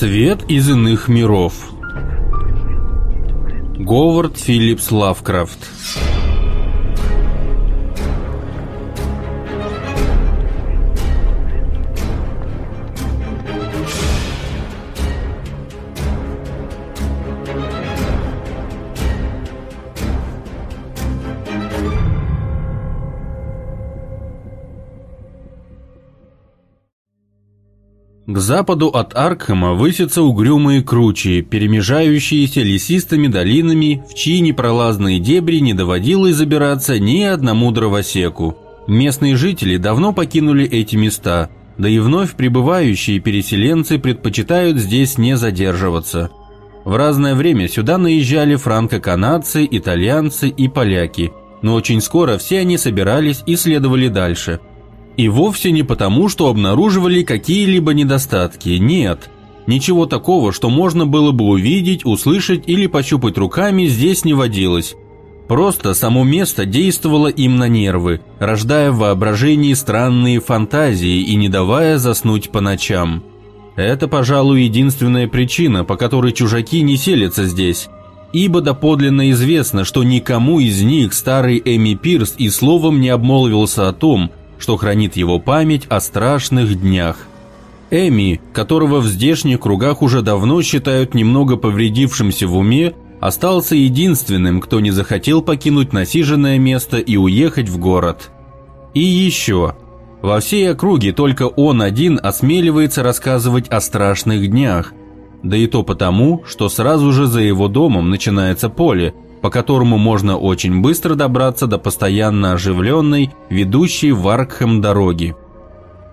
Свет из иных миров. Говард Филлипс Лавкрафт. Западу от Аркхема высятся угрюмые кручи, перемежающиеся лесистыми долинами, в чьи непролазные дебри не доводилось забираться ни одному дровосеку. Местные жители давно покинули эти места, да и вновь прибывающие переселенцы предпочитают здесь не задерживаться. В разное время сюда наезжали франко-канадцы, итальянцы и поляки, но очень скоро все они собирались и следовали дальше – и вовсе не потому, что обнаруживали какие-либо недостатки, нет. Ничего такого, что можно было бы увидеть, услышать или пощупать руками, здесь не водилось. Просто само место действовало им на нервы, рождая в воображении странные фантазии и не давая заснуть по ночам. Это, пожалуй, единственная причина, по которой чужаки не селятся здесь. Ибо доподлинно известно, что никому из них старый Эми Пирс и словом не обмолвился о том, что хранит его память о страшных днях. Эми, которого в здешних кругах уже давно считают немного повредившимся в уме, остался единственным, кто не захотел покинуть насиженное место и уехать в город. И еще. Во всей округе только он один осмеливается рассказывать о страшных днях, да и то потому, что сразу же за его домом начинается поле – по которому можно очень быстро добраться до постоянно оживленной, ведущей в Аркхэм дороги.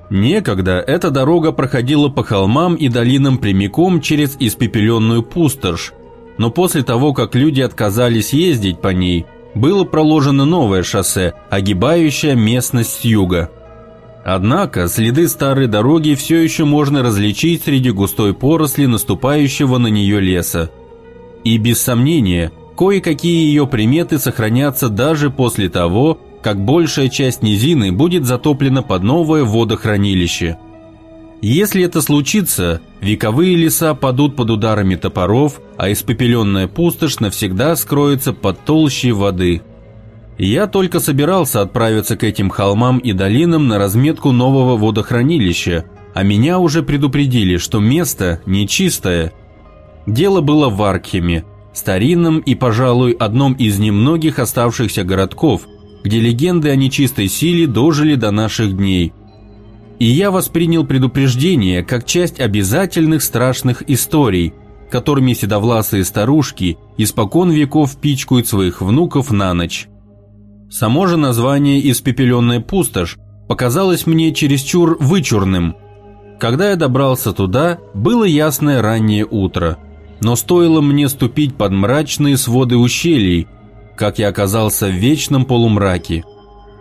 Некогда эта дорога проходила по холмам и долинам прямиком через испепеленную пустошь, но после того, как люди отказались ездить по ней, было проложено новое шоссе, огибающее местность с юга. Однако следы старой дороги все еще можно различить среди густой поросли наступающего на нее леса. И без сомнения – Кое-какие ее приметы сохранятся даже после того, как большая часть низины будет затоплена под новое водохранилище. Если это случится, вековые леса падут под ударами топоров, а испепеленная пустошь навсегда скроется под толщей воды. Я только собирался отправиться к этим холмам и долинам на разметку нового водохранилища, а меня уже предупредили, что место нечистое. Дело было в Аркхеме, старинном и, пожалуй, одном из немногих оставшихся городков, где легенды о нечистой силе дожили до наших дней. И я воспринял предупреждение как часть обязательных страшных историй, которыми седовласые старушки испокон веков пичкают своих внуков на ночь. Само же название «Испепеленная пустошь» показалось мне чересчур вычурным. Когда я добрался туда, было ясное раннее утро – но стоило мне ступить под мрачные своды ущелий, как я оказался в вечном полумраке.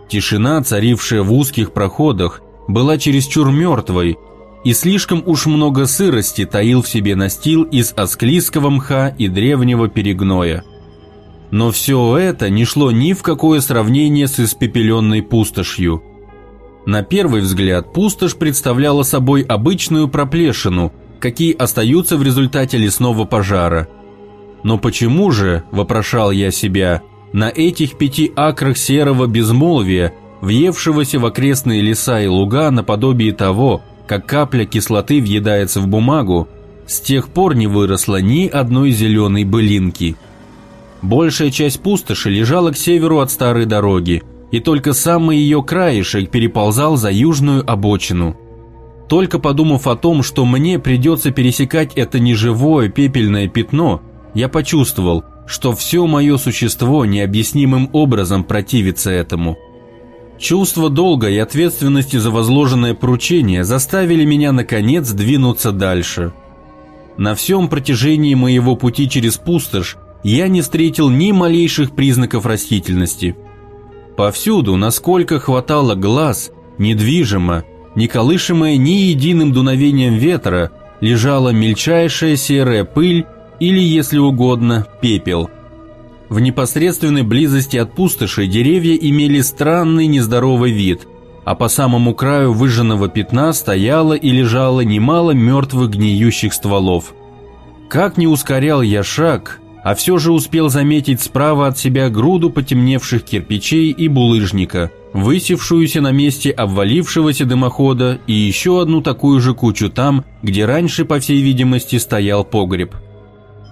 Тишина, царившая в узких проходах, была чересчур мертвой, и слишком уж много сырости таил в себе настил из асклийского мха и древнего перегноя. Но все это не шло ни в какое сравнение с испепеленной пустошью. На первый взгляд пустошь представляла собой обычную проплешину – какие остаются в результате лесного пожара. Но почему же, вопрошал я себя, на этих пяти акрах серого безмолвия, въевшегося в окрестные леса и луга наподобие того, как капля кислоты въедается в бумагу, с тех пор не выросло ни одной зеленой былинки. Большая часть пустоши лежала к северу от старой дороги, и только самый ее краешек переползал за южную обочину – только подумав о том, что мне придется пересекать это неживое пепельное пятно, я почувствовал, что все мое существо необъяснимым образом противится этому. Чувство долга и ответственности за возложенное поручение заставили меня, наконец, двинуться дальше. На всем протяжении моего пути через пустошь я не встретил ни малейших признаков растительности. Повсюду, насколько хватало глаз, недвижимо, не колышемая ни единым дуновением ветра, лежала мельчайшая серая пыль или, если угодно, пепел. В непосредственной близости от пустоши деревья имели странный нездоровый вид, а по самому краю выжженного пятна стояло и лежало немало мертвых гниющих стволов. Как не ускорял я шаг, а все же успел заметить справа от себя груду потемневших кирпичей и булыжника, высевшуюся на месте обвалившегося дымохода и еще одну такую же кучу там, где раньше, по всей видимости, стоял погреб.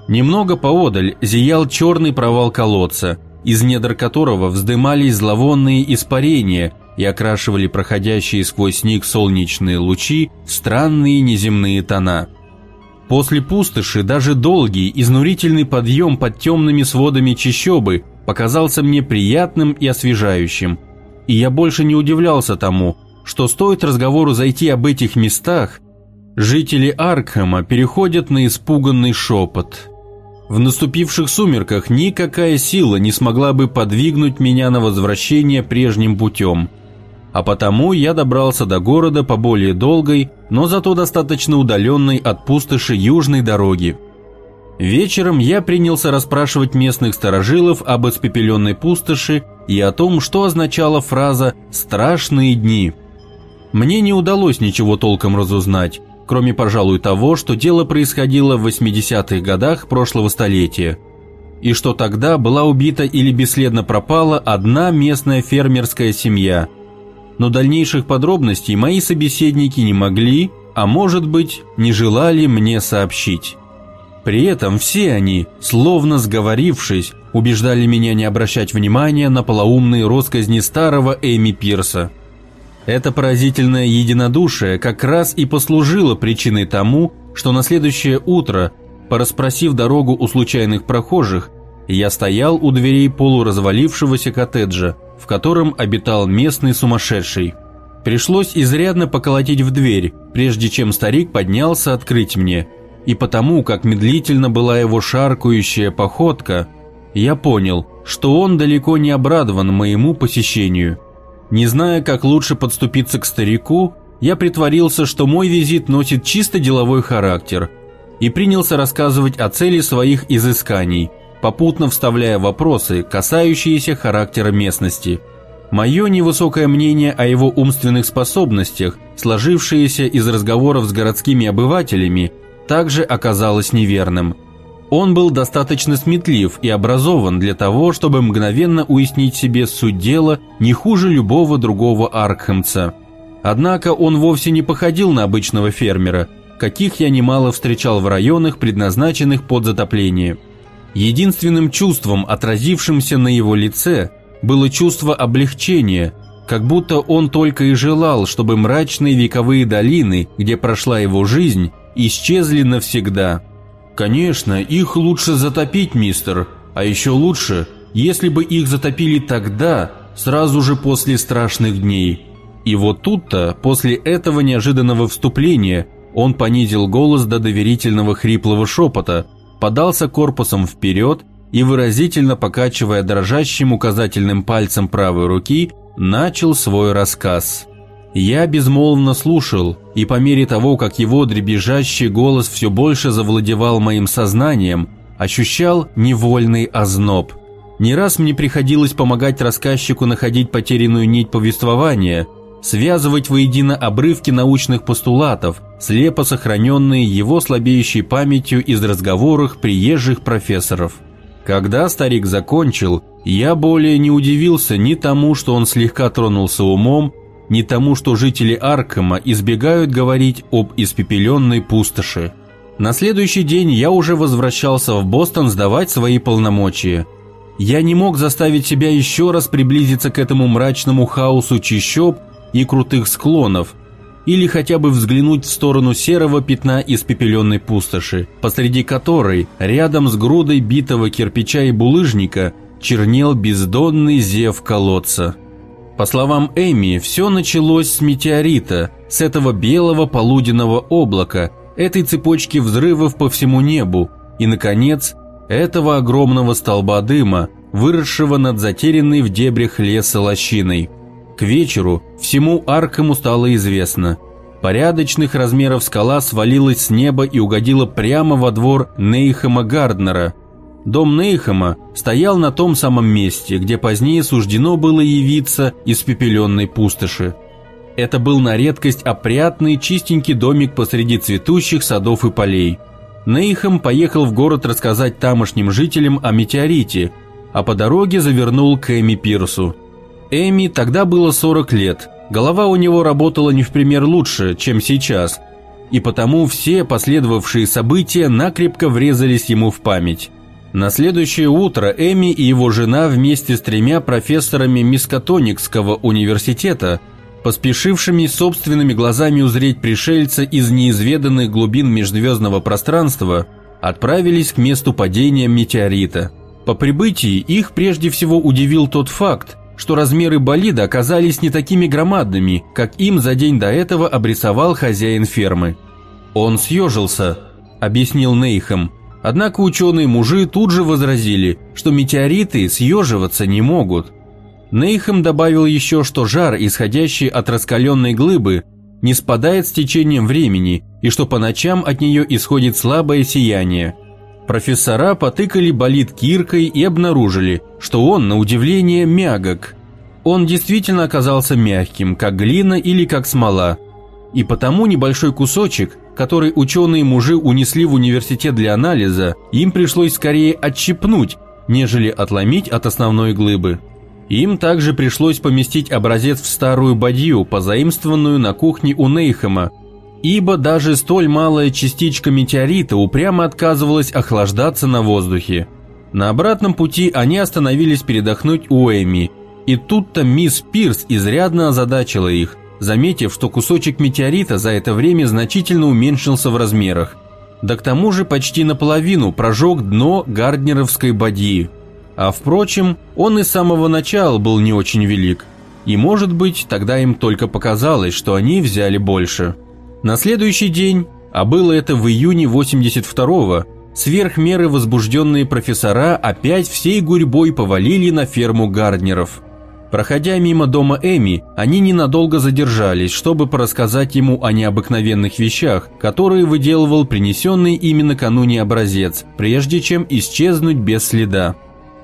Немного поодаль зиял черный провал колодца, из недр которого вздымались зловонные испарения и окрашивали проходящие сквозь них солнечные лучи в странные неземные тона – После пустоши даже долгий, изнурительный подъем под темными сводами чащобы показался мне приятным и освежающим. И я больше не удивлялся тому, что стоит разговору зайти об этих местах, жители Аркхема переходят на испуганный шепот. В наступивших сумерках никакая сила не смогла бы подвигнуть меня на возвращение прежним путем – а потому я добрался до города по более долгой, но зато достаточно удаленной от пустоши южной дороги. Вечером я принялся расспрашивать местных старожилов об испепеленной пустоши и о том, что означала фраза «страшные дни». Мне не удалось ничего толком разузнать, кроме, пожалуй, того, что дело происходило в 80-х годах прошлого столетия, и что тогда была убита или бесследно пропала одна местная фермерская семья – но дальнейших подробностей мои собеседники не могли, а может быть, не желали мне сообщить. При этом все они, словно сговорившись, убеждали меня не обращать внимания на полоумные росказни старого Эми Пирса. Это поразительное единодушие как раз и послужило причиной тому, что на следующее утро, пораспросив дорогу у случайных прохожих, я стоял у дверей полуразвалившегося коттеджа, в котором обитал местный сумасшедший. Пришлось изрядно поколотить в дверь, прежде чем старик поднялся открыть мне. И потому, как медлительно была его шаркающая походка, я понял, что он далеко не обрадован моему посещению. Не зная, как лучше подступиться к старику, я притворился, что мой визит носит чисто деловой характер и принялся рассказывать о цели своих изысканий – попутно вставляя вопросы, касающиеся характера местности. Мое невысокое мнение о его умственных способностях, сложившееся из разговоров с городскими обывателями, также оказалось неверным. Он был достаточно сметлив и образован для того, чтобы мгновенно уяснить себе суть дела не хуже любого другого аркхемца. Однако он вовсе не походил на обычного фермера, каких я немало встречал в районах, предназначенных под затопление – Единственным чувством, отразившимся на его лице, было чувство облегчения, как будто он только и желал, чтобы мрачные вековые долины, где прошла его жизнь, исчезли навсегда. Конечно, их лучше затопить, мистер, а еще лучше, если бы их затопили тогда, сразу же после страшных дней. И вот тут-то, после этого неожиданного вступления, он понизил голос до доверительного хриплого шепота, подался корпусом вперед и, выразительно покачивая дрожащим указательным пальцем правой руки, начал свой рассказ. Я безмолвно слушал, и по мере того, как его дребезжащий голос все больше завладевал моим сознанием, ощущал невольный озноб. Не раз мне приходилось помогать рассказчику находить потерянную нить повествования – связывать воедино обрывки научных постулатов, слепо сохраненные его слабеющей памятью из разговоров приезжих профессоров. Когда старик закончил, я более не удивился ни тому, что он слегка тронулся умом, ни тому, что жители Аркема избегают говорить об испепеленной пустоши. На следующий день я уже возвращался в Бостон сдавать свои полномочия. Я не мог заставить себя еще раз приблизиться к этому мрачному хаосу чащоб и крутых склонов, или хотя бы взглянуть в сторону серого пятна испепеленной пустоши, посреди которой, рядом с грудой битого кирпича и булыжника, чернел бездонный зев колодца. По словам Эми, все началось с метеорита, с этого белого полуденного облака, этой цепочки взрывов по всему небу, и, наконец, этого огромного столба дыма, выросшего над затерянной в дебрях леса лощиной – к вечеру всему Аркему стало известно. Порядочных размеров скала свалилась с неба и угодила прямо во двор Нейхема Гарднера. Дом Нейхема стоял на том самом месте, где позднее суждено было явиться испепеленной пустоши. Это был на редкость опрятный, чистенький домик посреди цветущих садов и полей. Нейхам поехал в город рассказать тамошним жителям о метеорите, а по дороге завернул к Эми Пирсу. Эми тогда было 40 лет, голова у него работала не в пример лучше, чем сейчас, и потому все последовавшие события накрепко врезались ему в память. На следующее утро Эми и его жена вместе с тремя профессорами Мискатоникского университета, поспешившими собственными глазами узреть пришельца из неизведанных глубин межзвездного пространства, отправились к месту падения метеорита. По прибытии их прежде всего удивил тот факт, что размеры болида оказались не такими громадными, как им за день до этого обрисовал хозяин фермы. «Он съежился», – объяснил Нейхам, Однако ученые-мужи тут же возразили, что метеориты съеживаться не могут. Нейхем добавил еще, что жар, исходящий от раскаленной глыбы, не спадает с течением времени и что по ночам от нее исходит слабое сияние. Профессора потыкали болид киркой и обнаружили, что он, на удивление, мягок. Он действительно оказался мягким, как глина или как смола, и потому небольшой кусочек, который ученые-мужи унесли в университет для анализа, им пришлось скорее отщипнуть, нежели отломить от основной глыбы. Им также пришлось поместить образец в старую бадью, позаимствованную на кухне у Нейхема, ибо даже столь малая частичка метеорита упрямо отказывалась охлаждаться на воздухе. На обратном пути они остановились передохнуть у Эми, и тут-то мисс Пирс изрядно озадачила их – заметив, что кусочек метеорита за это время значительно уменьшился в размерах. Да к тому же почти наполовину прожег дно гарднеровской бадьи. А впрочем, он и с самого начала был не очень велик. И может быть, тогда им только показалось, что они взяли больше. На следующий день, а было это в июне 82-го, сверх меры возбужденные профессора опять всей гурьбой повалили на ферму Гарднеров – Проходя мимо дома Эми, они ненадолго задержались, чтобы порассказать ему о необыкновенных вещах, которые выделывал принесенный ими накануне образец, прежде чем исчезнуть без следа.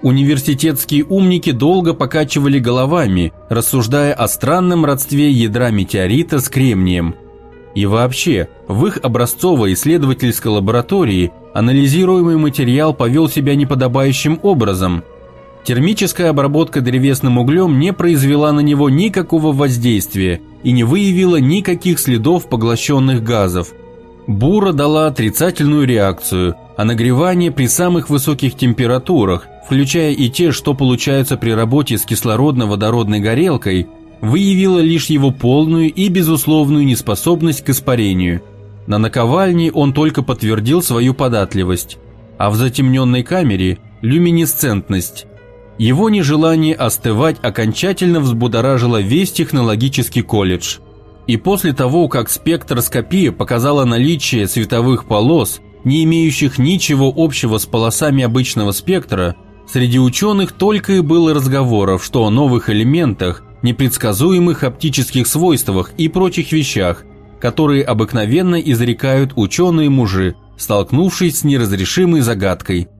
Университетские умники долго покачивали головами, рассуждая о странном родстве ядра метеорита с кремнием. И вообще, в их образцовой исследовательской лаборатории анализируемый материал повел себя неподобающим образом – Термическая обработка древесным углем не произвела на него никакого воздействия и не выявила никаких следов поглощенных газов. Бура дала отрицательную реакцию, а нагревание при самых высоких температурах, включая и те, что получаются при работе с кислородно-водородной горелкой, выявило лишь его полную и безусловную неспособность к испарению. На наковальне он только подтвердил свою податливость, а в затемненной камере – люминесцентность. Его нежелание остывать окончательно взбудоражило весь технологический колледж. И после того, как спектроскопия показала наличие световых полос, не имеющих ничего общего с полосами обычного спектра, среди ученых только и было разговоров, что о новых элементах, непредсказуемых оптических свойствах и прочих вещах, которые обыкновенно изрекают ученые-мужи, столкнувшись с неразрешимой загадкой –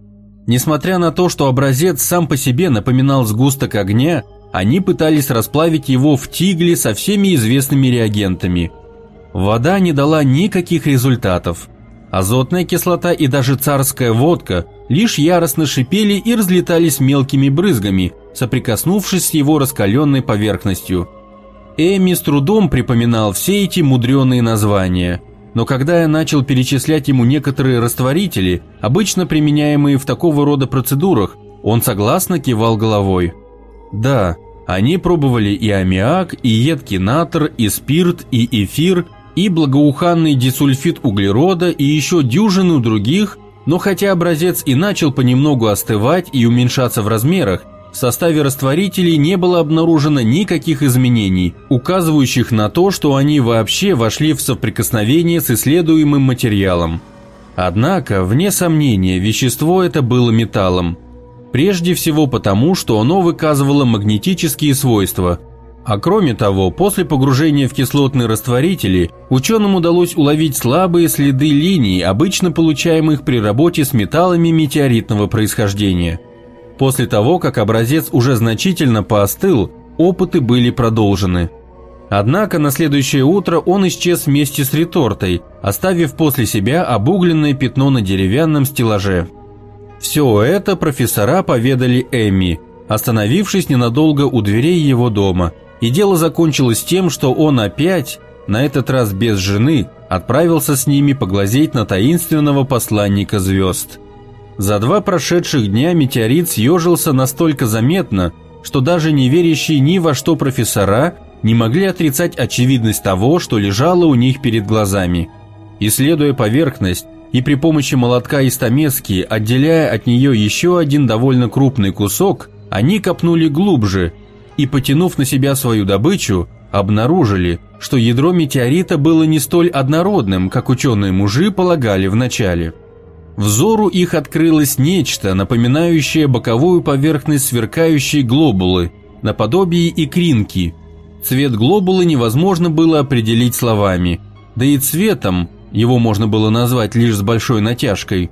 Несмотря на то, что образец сам по себе напоминал сгусток огня, они пытались расплавить его в тигле со всеми известными реагентами. Вода не дала никаких результатов. Азотная кислота и даже царская водка лишь яростно шипели и разлетались мелкими брызгами, соприкоснувшись с его раскаленной поверхностью. Эми с трудом припоминал все эти мудреные названия – но когда я начал перечислять ему некоторые растворители, обычно применяемые в такого рода процедурах, он согласно кивал головой. Да, они пробовали и аммиак, и едкий натр, и спирт, и эфир, и благоуханный дисульфид углерода, и еще дюжину других, но хотя образец и начал понемногу остывать и уменьшаться в размерах, в составе растворителей не было обнаружено никаких изменений, указывающих на то, что они вообще вошли в соприкосновение с исследуемым материалом. Однако, вне сомнения, вещество это было металлом. Прежде всего потому, что оно выказывало магнетические свойства. А кроме того, после погружения в кислотные растворители, ученым удалось уловить слабые следы линий, обычно получаемых при работе с металлами метеоритного происхождения – После того, как образец уже значительно поостыл, опыты были продолжены. Однако на следующее утро он исчез вместе с ретортой, оставив после себя обугленное пятно на деревянном стеллаже. Все это профессора поведали Эмми, остановившись ненадолго у дверей его дома, и дело закончилось тем, что он опять, на этот раз без жены, отправился с ними поглазеть на таинственного посланника звезд. За два прошедших дня метеорит съежился настолько заметно, что даже не верящие ни во что профессора не могли отрицать очевидность того, что лежало у них перед глазами. Исследуя поверхность и при помощи молотка и стамески, отделяя от нее еще один довольно крупный кусок, они копнули глубже и, потянув на себя свою добычу, обнаружили, что ядро метеорита было не столь однородным, как ученые-мужи полагали вначале. Взору их открылось нечто, напоминающее боковую поверхность сверкающей глобулы, наподобие икринки. Цвет глобулы невозможно было определить словами, да и цветом его можно было назвать лишь с большой натяжкой.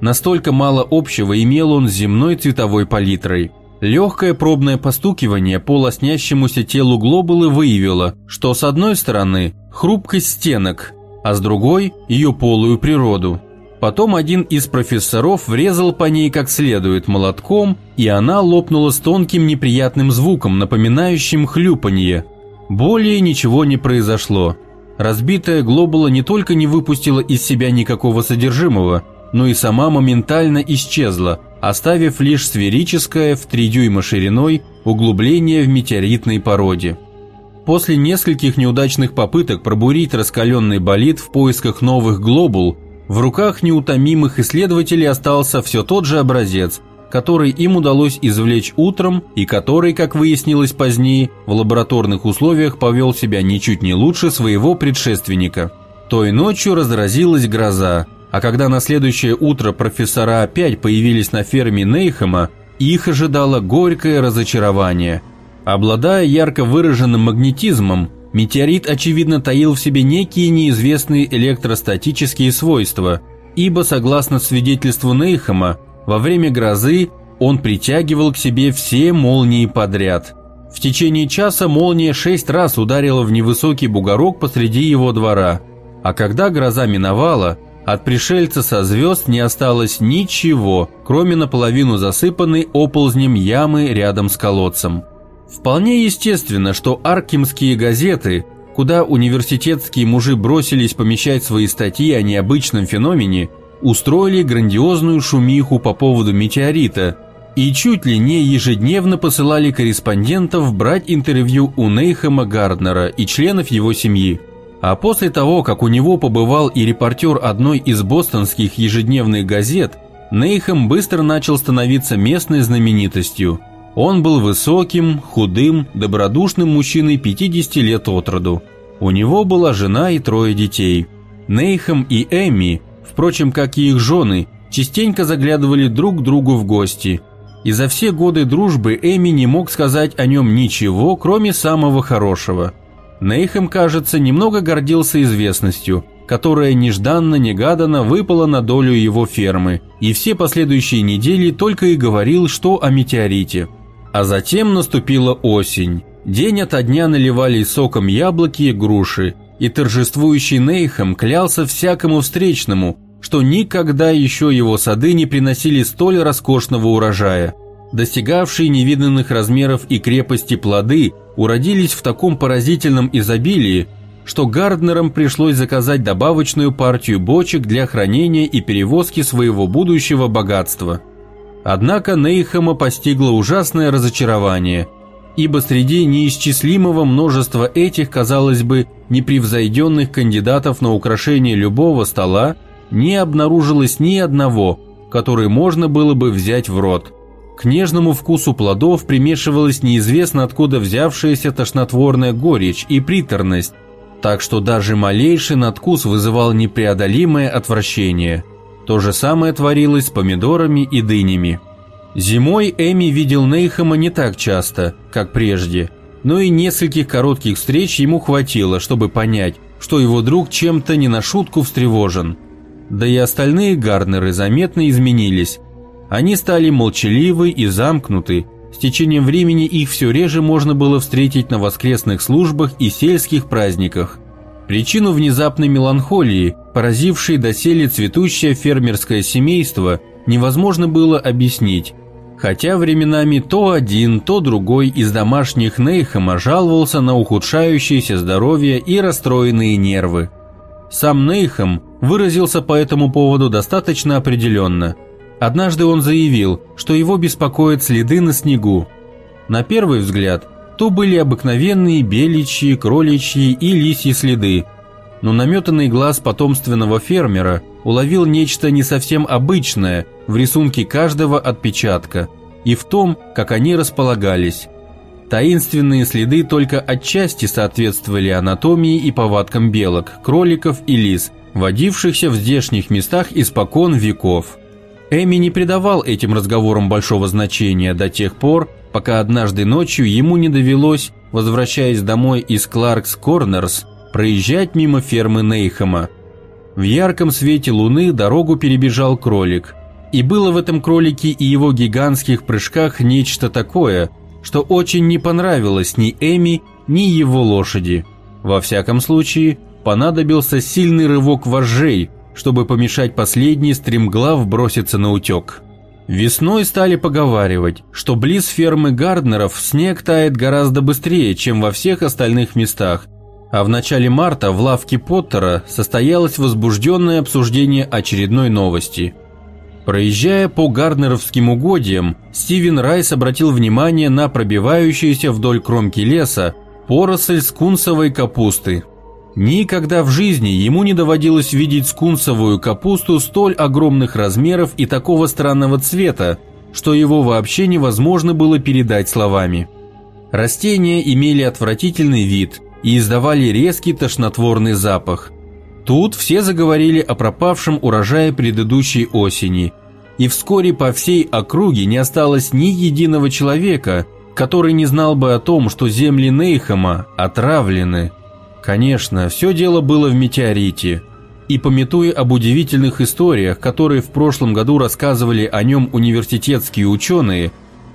Настолько мало общего имел он с земной цветовой палитрой. Легкое пробное постукивание по лоснящемуся телу глобулы выявило, что с одной стороны хрупкость стенок, а с другой ее полую природу. Потом один из профессоров врезал по ней как следует молотком, и она лопнула с тонким неприятным звуком, напоминающим хлюпанье. Более ничего не произошло. Разбитая глобула не только не выпустила из себя никакого содержимого, но и сама моментально исчезла, оставив лишь сферическое в 3 дюйма шириной углубление в метеоритной породе. После нескольких неудачных попыток пробурить раскаленный болид в поисках новых глобул, в руках неутомимых исследователей остался все тот же образец, который им удалось извлечь утром и который, как выяснилось позднее, в лабораторных условиях повел себя ничуть не лучше своего предшественника. Той ночью разразилась гроза, а когда на следующее утро профессора опять появились на ферме Нейхема, их ожидало горькое разочарование. Обладая ярко выраженным магнетизмом, Метеорит, очевидно, таил в себе некие неизвестные электростатические свойства, ибо, согласно свидетельству Нейхема, во время грозы он притягивал к себе все молнии подряд. В течение часа молния шесть раз ударила в невысокий бугорок посреди его двора, а когда гроза миновала, от пришельца со звезд не осталось ничего, кроме наполовину засыпанной оползнем ямы рядом с колодцем. Вполне естественно, что аркимские газеты, куда университетские мужи бросились помещать свои статьи о необычном феномене, устроили грандиозную шумиху по поводу метеорита и чуть ли не ежедневно посылали корреспондентов брать интервью у Нейхема Гарднера и членов его семьи. А после того, как у него побывал и репортер одной из бостонских ежедневных газет, Нейхем быстро начал становиться местной знаменитостью – он был высоким, худым, добродушным мужчиной 50 лет от роду. У него была жена и трое детей. Нейхам и Эмми, впрочем, как и их жены, частенько заглядывали друг к другу в гости. И за все годы дружбы Эми не мог сказать о нем ничего, кроме самого хорошего. Нейхам, кажется, немного гордился известностью, которая нежданно-негаданно выпала на долю его фермы, и все последующие недели только и говорил, что о метеорите – а затем наступила осень. День ото дня наливались соком яблоки и груши, и торжествующий Нейхам клялся всякому встречному, что никогда еще его сады не приносили столь роскошного урожая. Достигавшие невиданных размеров и крепости плоды уродились в таком поразительном изобилии, что Гарднерам пришлось заказать добавочную партию бочек для хранения и перевозки своего будущего богатства – Однако Нейхема постигло ужасное разочарование, ибо среди неисчислимого множества этих, казалось бы, непревзойденных кандидатов на украшение любого стола не обнаружилось ни одного, который можно было бы взять в рот. К нежному вкусу плодов примешивалась неизвестно откуда взявшаяся тошнотворная горечь и приторность, так что даже малейший надкус вызывал непреодолимое отвращение – то же самое творилось с помидорами и дынями. Зимой Эми видел Нейхама не так часто, как прежде, но и нескольких коротких встреч ему хватило, чтобы понять, что его друг чем-то не на шутку встревожен. Да и остальные Гарнеры заметно изменились. Они стали молчаливы и замкнуты, с течением времени их все реже можно было встретить на воскресных службах и сельских праздниках. Причину внезапной меланхолии, поразившей доселе цветущее фермерское семейство, невозможно было объяснить, хотя временами то один, то другой из домашних Нейхема жаловался на ухудшающееся здоровье и расстроенные нервы. Сам Нейхем выразился по этому поводу достаточно определенно – Однажды он заявил, что его беспокоят следы на снегу. На первый взгляд, то были обыкновенные беличьи, кроличьи и лисьи следы, но наметанный глаз потомственного фермера уловил нечто не совсем обычное в рисунке каждого отпечатка и в том, как они располагались. Таинственные следы только отчасти соответствовали анатомии и повадкам белок, кроликов и лис, водившихся в здешних местах испокон веков. Эми не придавал этим разговорам большого значения до тех пор, пока однажды ночью ему не довелось, возвращаясь домой из Кларкс Корнерс, проезжать мимо фермы Нейхема. В ярком свете луны дорогу перебежал кролик. И было в этом кролике и его гигантских прыжках нечто такое, что очень не понравилось ни Эми, ни его лошади. Во всяком случае, понадобился сильный рывок вожжей – чтобы помешать последней стремглав броситься на утек. Весной стали поговаривать, что близ фермы Гарднеров снег тает гораздо быстрее, чем во всех остальных местах, а в начале марта в лавке Поттера состоялось возбужденное обсуждение очередной новости. Проезжая по Гарднеровским угодьям, Стивен Райс обратил внимание на пробивающуюся вдоль кромки леса поросль скунсовой капусты – Никогда в жизни ему не доводилось видеть скунсовую капусту столь огромных размеров и такого странного цвета, что его вообще невозможно было передать словами. Растения имели отвратительный вид и издавали резкий тошнотворный запах. Тут все заговорили о пропавшем урожае предыдущей осени, и вскоре по всей округе не осталось ни единого человека, который не знал бы о том, что земли Нейхама отравлены – Конечно, все дело было в метеорите. И пометуя об удивительных историях, которые в прошлом году рассказывали о нем университетские ученые,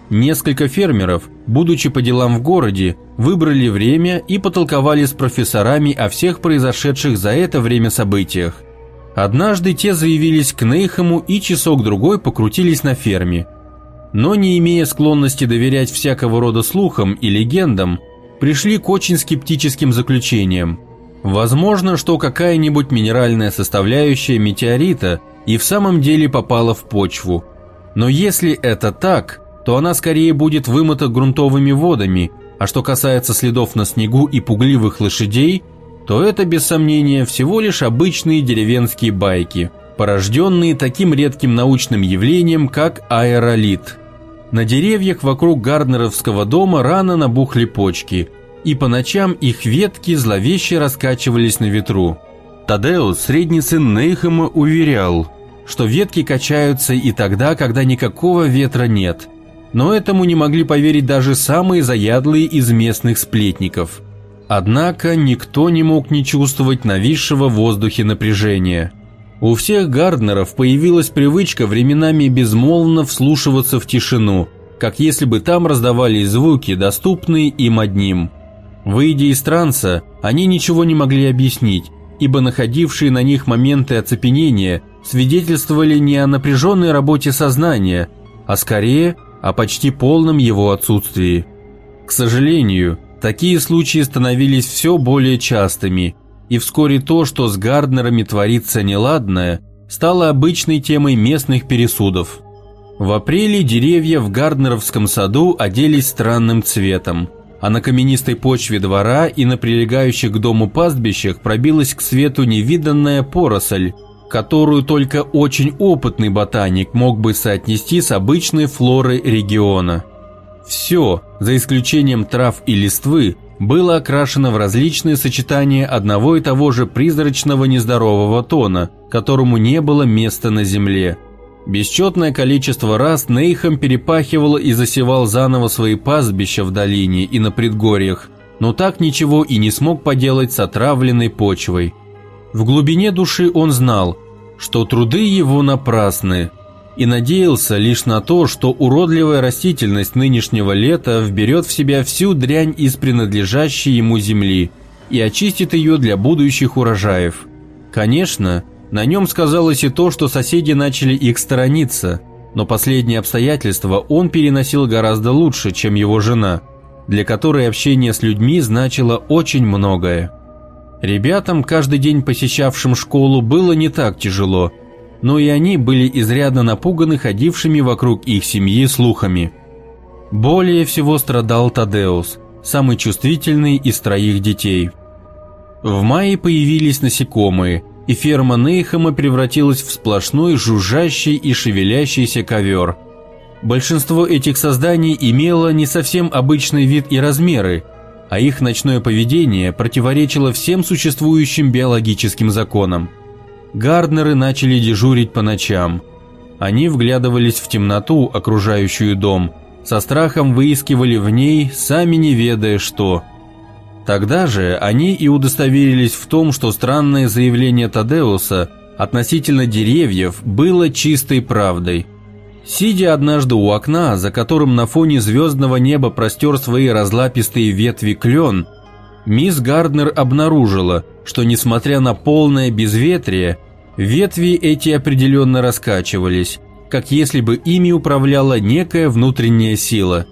несколько фермеров, будучи по делам в городе, выбрали время и потолковали с профессорами о всех произошедших за это время событиях. Однажды те заявились к Нейхаму и часок-другой покрутились на ферме. Но не имея склонности доверять всякого рода слухам и легендам, пришли к очень скептическим заключениям. Возможно, что какая-нибудь минеральная составляющая метеорита и в самом деле попала в почву. Но если это так, то она скорее будет вымыта грунтовыми водами, а что касается следов на снегу и пугливых лошадей, то это без сомнения всего лишь обычные деревенские байки, порожденные таким редким научным явлением, как аэролит – на деревьях вокруг Гарднеровского дома рано набухли почки, и по ночам их ветки зловеще раскачивались на ветру. Тадеус, средний сын Нейхема, уверял, что ветки качаются и тогда, когда никакого ветра нет. Но этому не могли поверить даже самые заядлые из местных сплетников. Однако никто не мог не чувствовать нависшего в воздухе напряжения – у всех Гарднеров появилась привычка временами безмолвно вслушиваться в тишину, как если бы там раздавались звуки, доступные им одним. Выйдя из транса, они ничего не могли объяснить, ибо находившие на них моменты оцепенения свидетельствовали не о напряженной работе сознания, а скорее о почти полном его отсутствии. К сожалению, такие случаи становились все более частыми – и вскоре то, что с Гарднерами творится неладное, стало обычной темой местных пересудов. В апреле деревья в Гарднеровском саду оделись странным цветом, а на каменистой почве двора и на прилегающих к дому пастбищах пробилась к свету невиданная поросль, которую только очень опытный ботаник мог бы соотнести с обычной флорой региона. Все, за исключением трав и листвы, было окрашено в различные сочетания одного и того же призрачного нездорового тона, которому не было места на земле. Бесчетное количество раз Нейхам перепахивал и засевал заново свои пастбища в долине и на предгорьях, но так ничего и не смог поделать с отравленной почвой. В глубине души он знал, что труды его напрасны. И надеялся лишь на то, что уродливая растительность нынешнего лета вберет в себя всю дрянь из принадлежащей ему земли и очистит ее для будущих урожаев. Конечно, на нем сказалось и то, что соседи начали их сторониться, но последние обстоятельства он переносил гораздо лучше, чем его жена, для которой общение с людьми значило очень многое. Ребятам, каждый день посещавшим школу, было не так тяжело – но и они были изрядно напуганы ходившими вокруг их семьи слухами. Более всего страдал Тадеус, самый чувствительный из троих детей. В мае появились насекомые, и ферма Нейхама превратилась в сплошной жужжащий и шевелящийся ковер. Большинство этих созданий имело не совсем обычный вид и размеры, а их ночное поведение противоречило всем существующим биологическим законам – Гарднеры начали дежурить по ночам. Они вглядывались в темноту, окружающую дом, со страхом выискивали в ней, сами не ведая что. Тогда же они и удостоверились в том, что странное заявление Тадеуса относительно деревьев было чистой правдой. Сидя однажды у окна, за которым на фоне звездного неба простер свои разлапистые ветви клен, мисс Гарднер обнаружила, что несмотря на полное безветрие, Ветви эти определенно раскачивались, как если бы ими управляла некая внутренняя сила.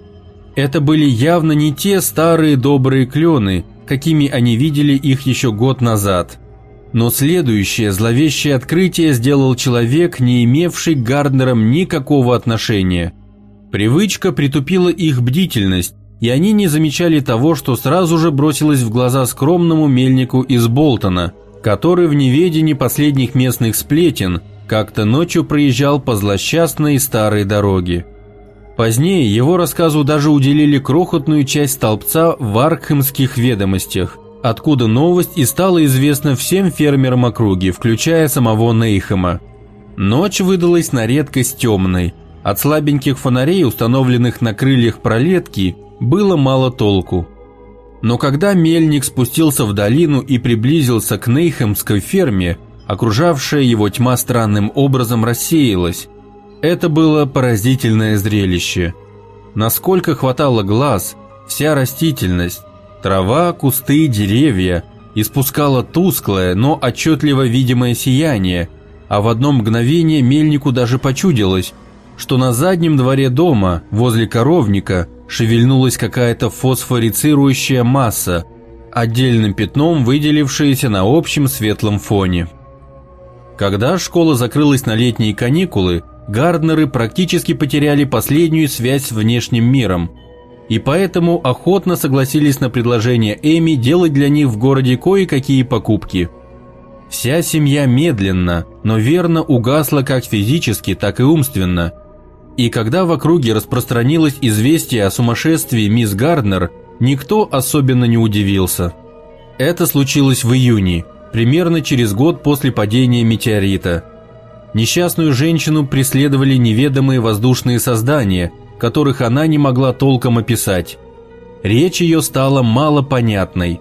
Это были явно не те старые добрые клены, какими они видели их еще год назад. Но следующее зловещее открытие сделал человек, не имевший к Гарднерам никакого отношения. Привычка притупила их бдительность, и они не замечали того, что сразу же бросилось в глаза скромному мельнику из Болтона – который в неведении последних местных сплетен как-то ночью проезжал по злосчастной старой дороге. Позднее его рассказу даже уделили крохотную часть столбца в Аркхемских ведомостях, откуда новость и стала известна всем фермерам округи, включая самого Нейхема. Ночь выдалась на редкость темной. От слабеньких фонарей, установленных на крыльях пролетки, было мало толку. Но когда мельник спустился в долину и приблизился к Нейхемской ферме, окружавшая его тьма странным образом рассеялась. Это было поразительное зрелище. Насколько хватало глаз, вся растительность, трава, кусты, деревья испускала тусклое, но отчетливо видимое сияние, а в одно мгновение мельнику даже почудилось, что на заднем дворе дома, возле коровника, шевельнулась какая-то фосфорицирующая масса, отдельным пятном выделившаяся на общем светлом фоне. Когда школа закрылась на летние каникулы, Гарднеры практически потеряли последнюю связь с внешним миром, и поэтому охотно согласились на предложение Эми делать для них в городе кое-какие покупки. Вся семья медленно, но верно угасла как физически, так и умственно – и когда в округе распространилось известие о сумасшествии мисс Гарднер, никто особенно не удивился. Это случилось в июне, примерно через год после падения метеорита. Несчастную женщину преследовали неведомые воздушные создания, которых она не могла толком описать. Речь ее стала малопонятной.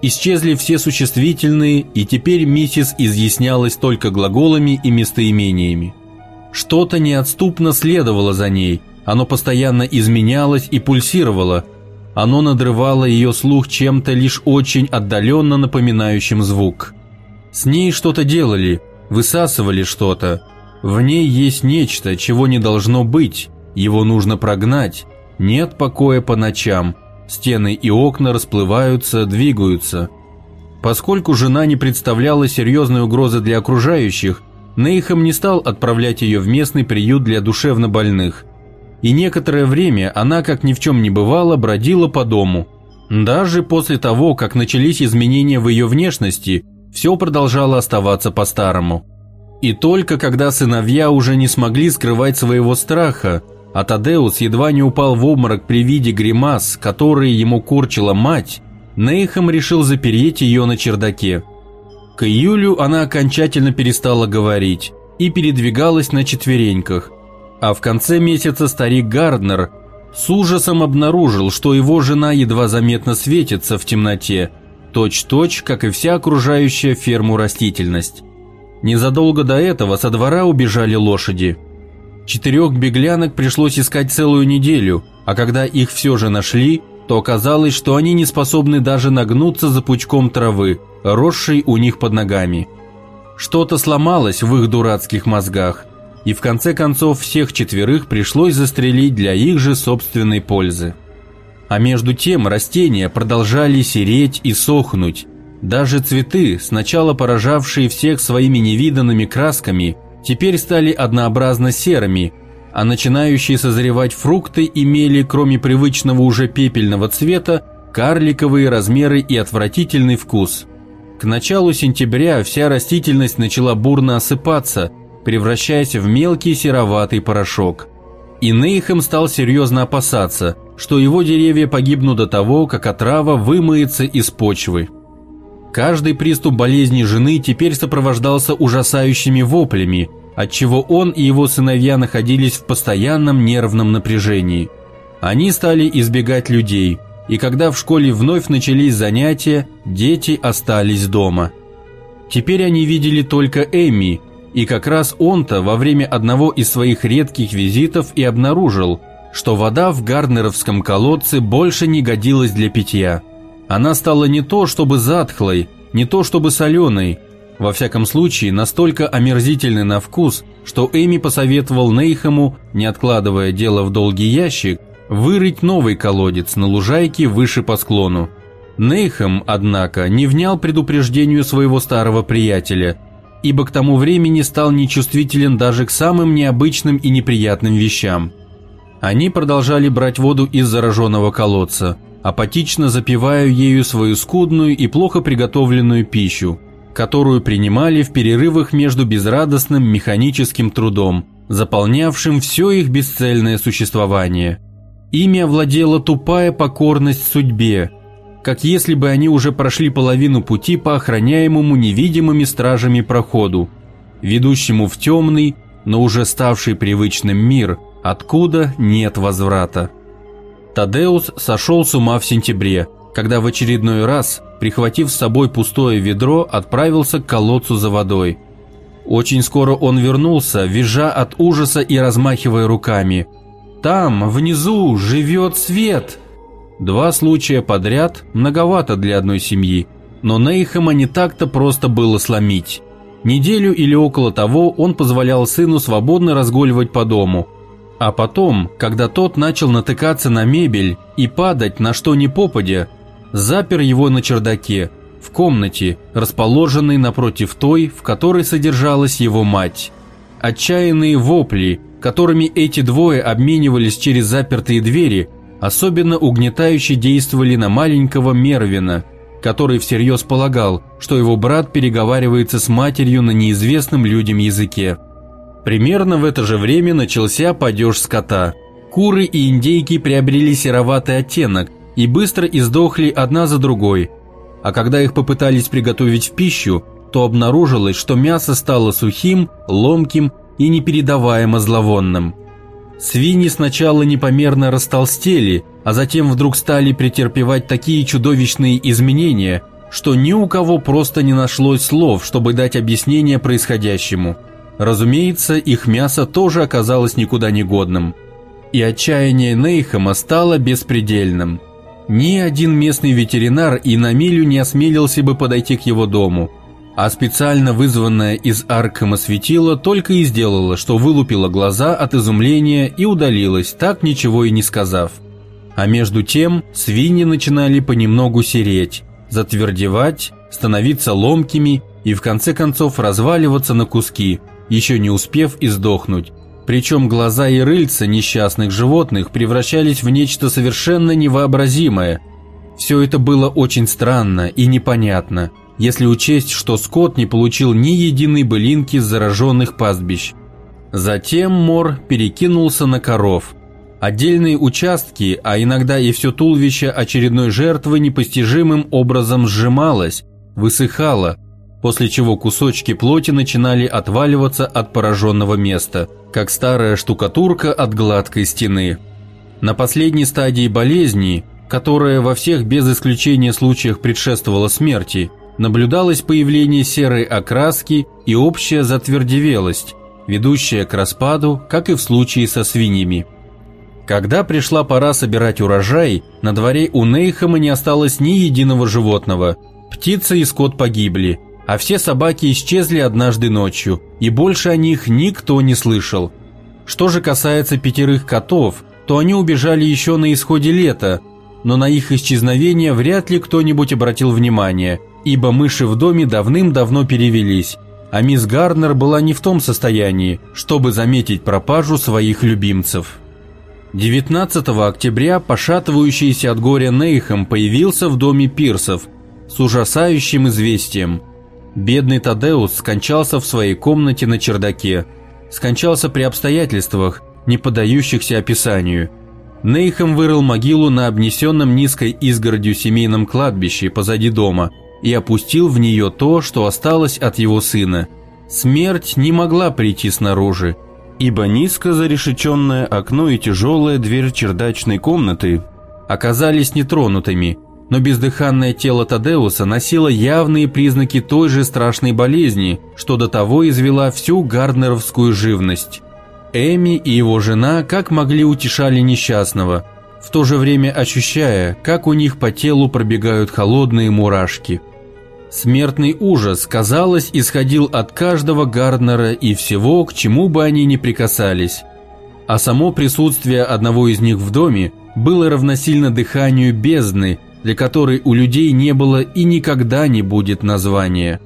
Исчезли все существительные, и теперь миссис изъяснялась только глаголами и местоимениями. Что-то неотступно следовало за ней, оно постоянно изменялось и пульсировало. Оно надрывало ее слух чем-то лишь очень отдаленно напоминающим звук. С ней что-то делали, высасывали что-то. В ней есть нечто, чего не должно быть, его нужно прогнать. Нет покоя по ночам, стены и окна расплываются, двигаются. Поскольку жена не представляла серьезной угрозы для окружающих, Нейхам не стал отправлять ее в местный приют для душевнобольных. И некоторое время она, как ни в чем не бывало, бродила по дому. Даже после того, как начались изменения в ее внешности, все продолжало оставаться по-старому. И только когда сыновья уже не смогли скрывать своего страха, а Тадеус едва не упал в обморок при виде гримас, которые ему корчила мать, Нейхам решил запереть ее на чердаке – к июлю она окончательно перестала говорить и передвигалась на четвереньках, а в конце месяца старик Гарднер с ужасом обнаружил, что его жена едва заметно светится в темноте, точь-точь, как и вся окружающая ферму растительность. Незадолго до этого со двора убежали лошади. Четырех беглянок пришлось искать целую неделю, а когда их все же нашли, то оказалось, что они не способны даже нагнуться за пучком травы, росшей у них под ногами. Что-то сломалось в их дурацких мозгах, и в конце концов всех четверых пришлось застрелить для их же собственной пользы. А между тем растения продолжали сереть и сохнуть. Даже цветы, сначала поражавшие всех своими невиданными красками, теперь стали однообразно серыми, а начинающие созревать фрукты имели, кроме привычного уже пепельного цвета, карликовые размеры и отвратительный вкус. К началу сентября вся растительность начала бурно осыпаться, превращаясь в мелкий сероватый порошок. И Нейхем стал серьезно опасаться, что его деревья погибнут до того, как отрава вымоется из почвы. Каждый приступ болезни жены теперь сопровождался ужасающими воплями, отчего он и его сыновья находились в постоянном нервном напряжении. Они стали избегать людей, и когда в школе вновь начались занятия, дети остались дома. Теперь они видели только Эми, и как раз он-то во время одного из своих редких визитов и обнаружил, что вода в Гарднеровском колодце больше не годилась для питья. Она стала не то чтобы затхлой, не то чтобы соленой, во всяком случае настолько омерзительной на вкус, что Эми посоветовал Нейхаму, не откладывая дело в долгий ящик, вырыть новый колодец на лужайке выше по склону. Нейхам, однако, не внял предупреждению своего старого приятеля – ибо к тому времени стал нечувствителен даже к самым необычным и неприятным вещам. Они продолжали брать воду из зараженного колодца, апатично запивая ею свою скудную и плохо приготовленную пищу, которую принимали в перерывах между безрадостным механическим трудом, заполнявшим все их бесцельное существование. Ими овладела тупая покорность судьбе, как если бы они уже прошли половину пути по охраняемому невидимыми стражами проходу, ведущему в темный, но уже ставший привычным мир, откуда нет возврата. Тадеус сошел с ума в сентябре, когда в очередной раз, прихватив с собой пустое ведро, отправился к колодцу за водой. Очень скоро он вернулся, визжа от ужаса и размахивая руками. «Там, внизу, живет свет!» Два случая подряд многовато для одной семьи, но Нейхема не так-то просто было сломить. Неделю или около того он позволял сыну свободно разгуливать по дому. А потом, когда тот начал натыкаться на мебель и падать на что ни попадя, запер его на чердаке, в комнате, расположенной напротив той, в которой содержалась его мать. Отчаянные вопли, которыми эти двое обменивались через запертые двери, особенно угнетающе действовали на маленького Мервина, который всерьез полагал, что его брат переговаривается с матерью на неизвестном людям языке. Примерно в это же время начался падеж скота. Куры и индейки приобрели сероватый оттенок и быстро издохли одна за другой, а когда их попытались приготовить в пищу, то обнаружилось, что мясо стало сухим, ломким и непередаваемо зловонным – Свиньи сначала непомерно растолстели, а затем вдруг стали претерпевать такие чудовищные изменения, что ни у кого просто не нашлось слов, чтобы дать объяснение происходящему. Разумеется, их мясо тоже оказалось никуда не годным. И отчаяние Нейхама стало беспредельным. Ни один местный ветеринар и на милю не осмелился бы подойти к его дому – а специально вызванное из Аркхема светило только и сделало, что вылупило глаза от изумления и удалилось, так ничего и не сказав. А между тем свиньи начинали понемногу сереть, затвердевать, становиться ломкими и в конце концов разваливаться на куски, еще не успев издохнуть. Причем глаза и рыльца несчастных животных превращались в нечто совершенно невообразимое. Все это было очень странно и непонятно – если учесть, что скот не получил ни единой былинки с зараженных пастбищ. Затем мор перекинулся на коров. Отдельные участки, а иногда и все туловище очередной жертвы непостижимым образом сжималось, высыхало, после чего кусочки плоти начинали отваливаться от пораженного места, как старая штукатурка от гладкой стены. На последней стадии болезни, которая во всех без исключения случаях предшествовала смерти, наблюдалось появление серой окраски и общая затвердевелость, ведущая к распаду, как и в случае со свиньями. Когда пришла пора собирать урожай, на дворе у Нейхама не осталось ни единого животного. Птицы и скот погибли, а все собаки исчезли однажды ночью, и больше о них никто не слышал. Что же касается пятерых котов, то они убежали еще на исходе лета, но на их исчезновение вряд ли кто-нибудь обратил внимание, ибо мыши в доме давным-давно перевелись, а мисс Гарнер была не в том состоянии, чтобы заметить пропажу своих любимцев. 19 октября пошатывающийся от горя Нейхам появился в доме пирсов с ужасающим известием. Бедный Тадеус скончался в своей комнате на чердаке. Скончался при обстоятельствах, не поддающихся описанию. Нейхам вырыл могилу на обнесенном низкой изгородью семейном кладбище позади дома – и опустил в нее то, что осталось от его сына. Смерть не могла прийти снаружи, ибо низко зарешеченное окно и тяжелая дверь чердачной комнаты оказались нетронутыми, но бездыханное тело Тадеуса носило явные признаки той же страшной болезни, что до того извела всю гарднеровскую живность. Эми и его жена как могли утешали несчастного, в то же время ощущая, как у них по телу пробегают холодные мурашки – Смертный ужас, казалось, исходил от каждого Гарднера и всего, к чему бы они ни прикасались. А само присутствие одного из них в доме было равносильно дыханию бездны, для которой у людей не было и никогда не будет названия.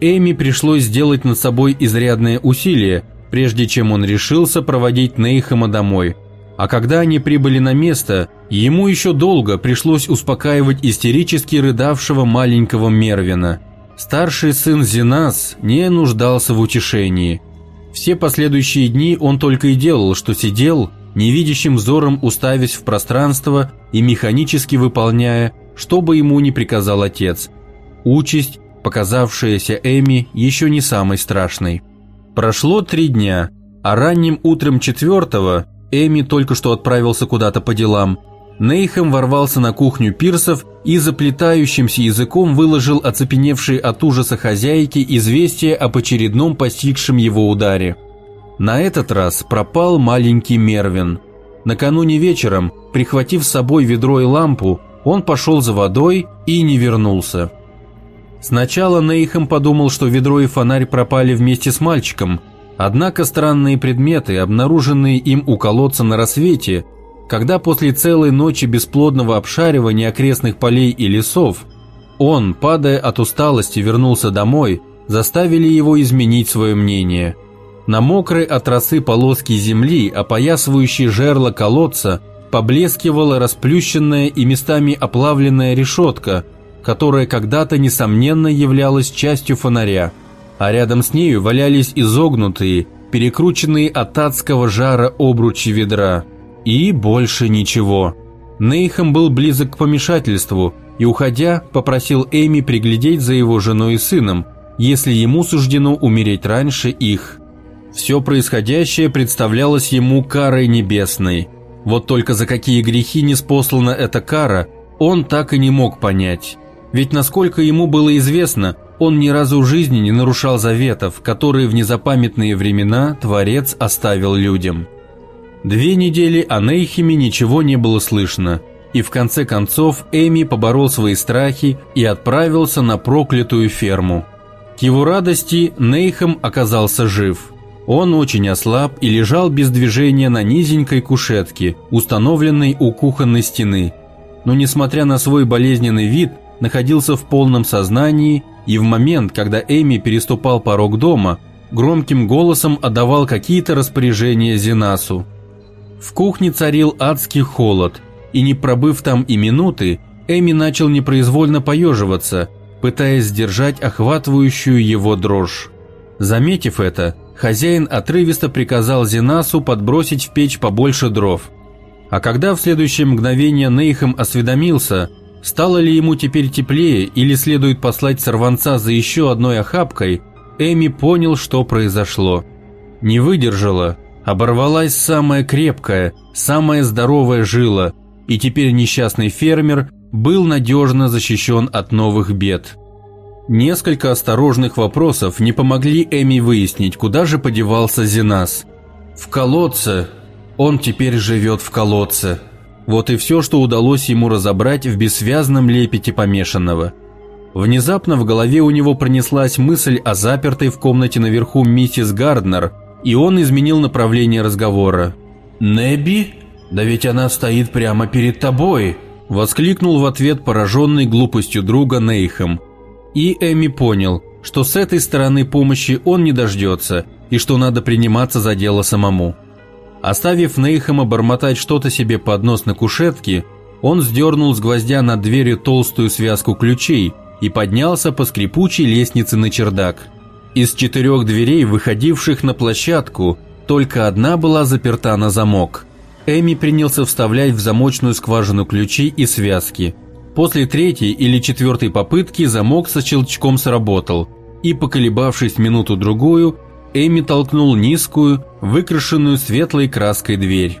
Эми пришлось сделать над собой изрядное усилие, прежде чем он решился проводить Нейхама домой – а когда они прибыли на место, ему еще долго пришлось успокаивать истерически рыдавшего маленького Мервина. Старший сын Зинас не нуждался в утешении. Все последующие дни он только и делал, что сидел, невидящим взором уставясь в пространство и механически выполняя, что бы ему ни приказал отец. Участь, показавшаяся Эми, еще не самой страшной. Прошло три дня, а ранним утром четвертого Эми только что отправился куда-то по делам. Нейхем ворвался на кухню пирсов и заплетающимся языком выложил оцепеневшие от ужаса хозяйки известие об очередном постигшем его ударе. На этот раз пропал маленький Мервин. Накануне вечером, прихватив с собой ведро и лампу, он пошел за водой и не вернулся. Сначала Нейхем подумал, что ведро и фонарь пропали вместе с мальчиком – Однако странные предметы, обнаруженные им у колодца на рассвете, когда после целой ночи бесплодного обшаривания окрестных полей и лесов, он, падая от усталости, вернулся домой, заставили его изменить свое мнение. На мокрой от росы полоски земли, опоясывающей жерло колодца, поблескивала расплющенная и местами оплавленная решетка, которая когда-то, несомненно, являлась частью фонаря – а рядом с нею валялись изогнутые, перекрученные от адского жара обручи ведра. И больше ничего. Нейхам был близок к помешательству и, уходя, попросил Эми приглядеть за его женой и сыном, если ему суждено умереть раньше их. Все происходящее представлялось ему карой небесной. Вот только за какие грехи не спослана эта кара, он так и не мог понять. Ведь насколько ему было известно, он ни разу в жизни не нарушал заветов, которые в незапамятные времена Творец оставил людям. Две недели о Нейхеме ничего не было слышно, и в конце концов Эми поборол свои страхи и отправился на проклятую ферму. К его радости Нейхем оказался жив. Он очень ослаб и лежал без движения на низенькой кушетке, установленной у кухонной стены. Но несмотря на свой болезненный вид, находился в полном сознании и в момент, когда Эми переступал порог дома, громким голосом отдавал какие-то распоряжения Зинасу. В кухне царил адский холод, и не пробыв там и минуты, Эми начал непроизвольно поеживаться, пытаясь сдержать охватывающую его дрожь. Заметив это, хозяин отрывисто приказал Зинасу подбросить в печь побольше дров. А когда в следующее мгновение Нейхем осведомился – Стало ли ему теперь теплее или следует послать сорванца за еще одной охапкой, Эми понял, что произошло. Не выдержала, оборвалась самая крепкая, самая здоровая жила, и теперь несчастный фермер был надежно защищен от новых бед. Несколько осторожных вопросов не помогли Эми выяснить, куда же подевался Зенас. В колодце. Он теперь живет в колодце. Вот и все, что удалось ему разобрать в бессвязном лепете помешанного. Внезапно в голове у него пронеслась мысль о запертой в комнате наверху миссис Гарднер, и он изменил направление разговора. «Небби? Да ведь она стоит прямо перед тобой!» Воскликнул в ответ пораженный глупостью друга Нейхем. И Эми понял, что с этой стороны помощи он не дождется, и что надо приниматься за дело самому. Оставив Нейхема бормотать что-то себе под нос на кушетке, он сдернул с гвоздя над дверью толстую связку ключей и поднялся по скрипучей лестнице на чердак. Из четырех дверей, выходивших на площадку, только одна была заперта на замок. Эми принялся вставлять в замочную скважину ключи и связки. После третьей или четвертой попытки замок со щелчком сработал, и, поколебавшись минуту-другую, Эми толкнул низкую, выкрашенную светлой краской дверь.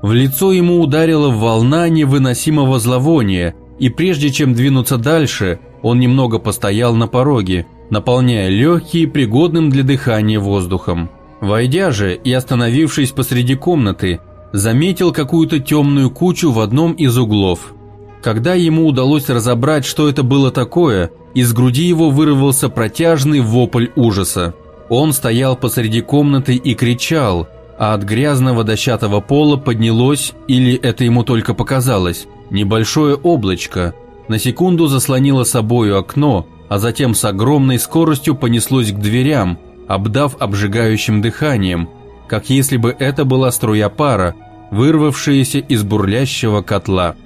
В лицо ему ударила волна невыносимого зловония, и прежде чем двинуться дальше, он немного постоял на пороге, наполняя легкие пригодным для дыхания воздухом. Войдя же и остановившись посреди комнаты, заметил какую-то темную кучу в одном из углов. Когда ему удалось разобрать, что это было такое, из груди его вырвался протяжный вопль ужаса. Он стоял посреди комнаты и кричал, а от грязного дощатого пола поднялось, или это ему только показалось, небольшое облачко. На секунду заслонило собою окно, а затем с огромной скоростью понеслось к дверям, обдав обжигающим дыханием, как если бы это была струя пара, вырвавшаяся из бурлящего котла.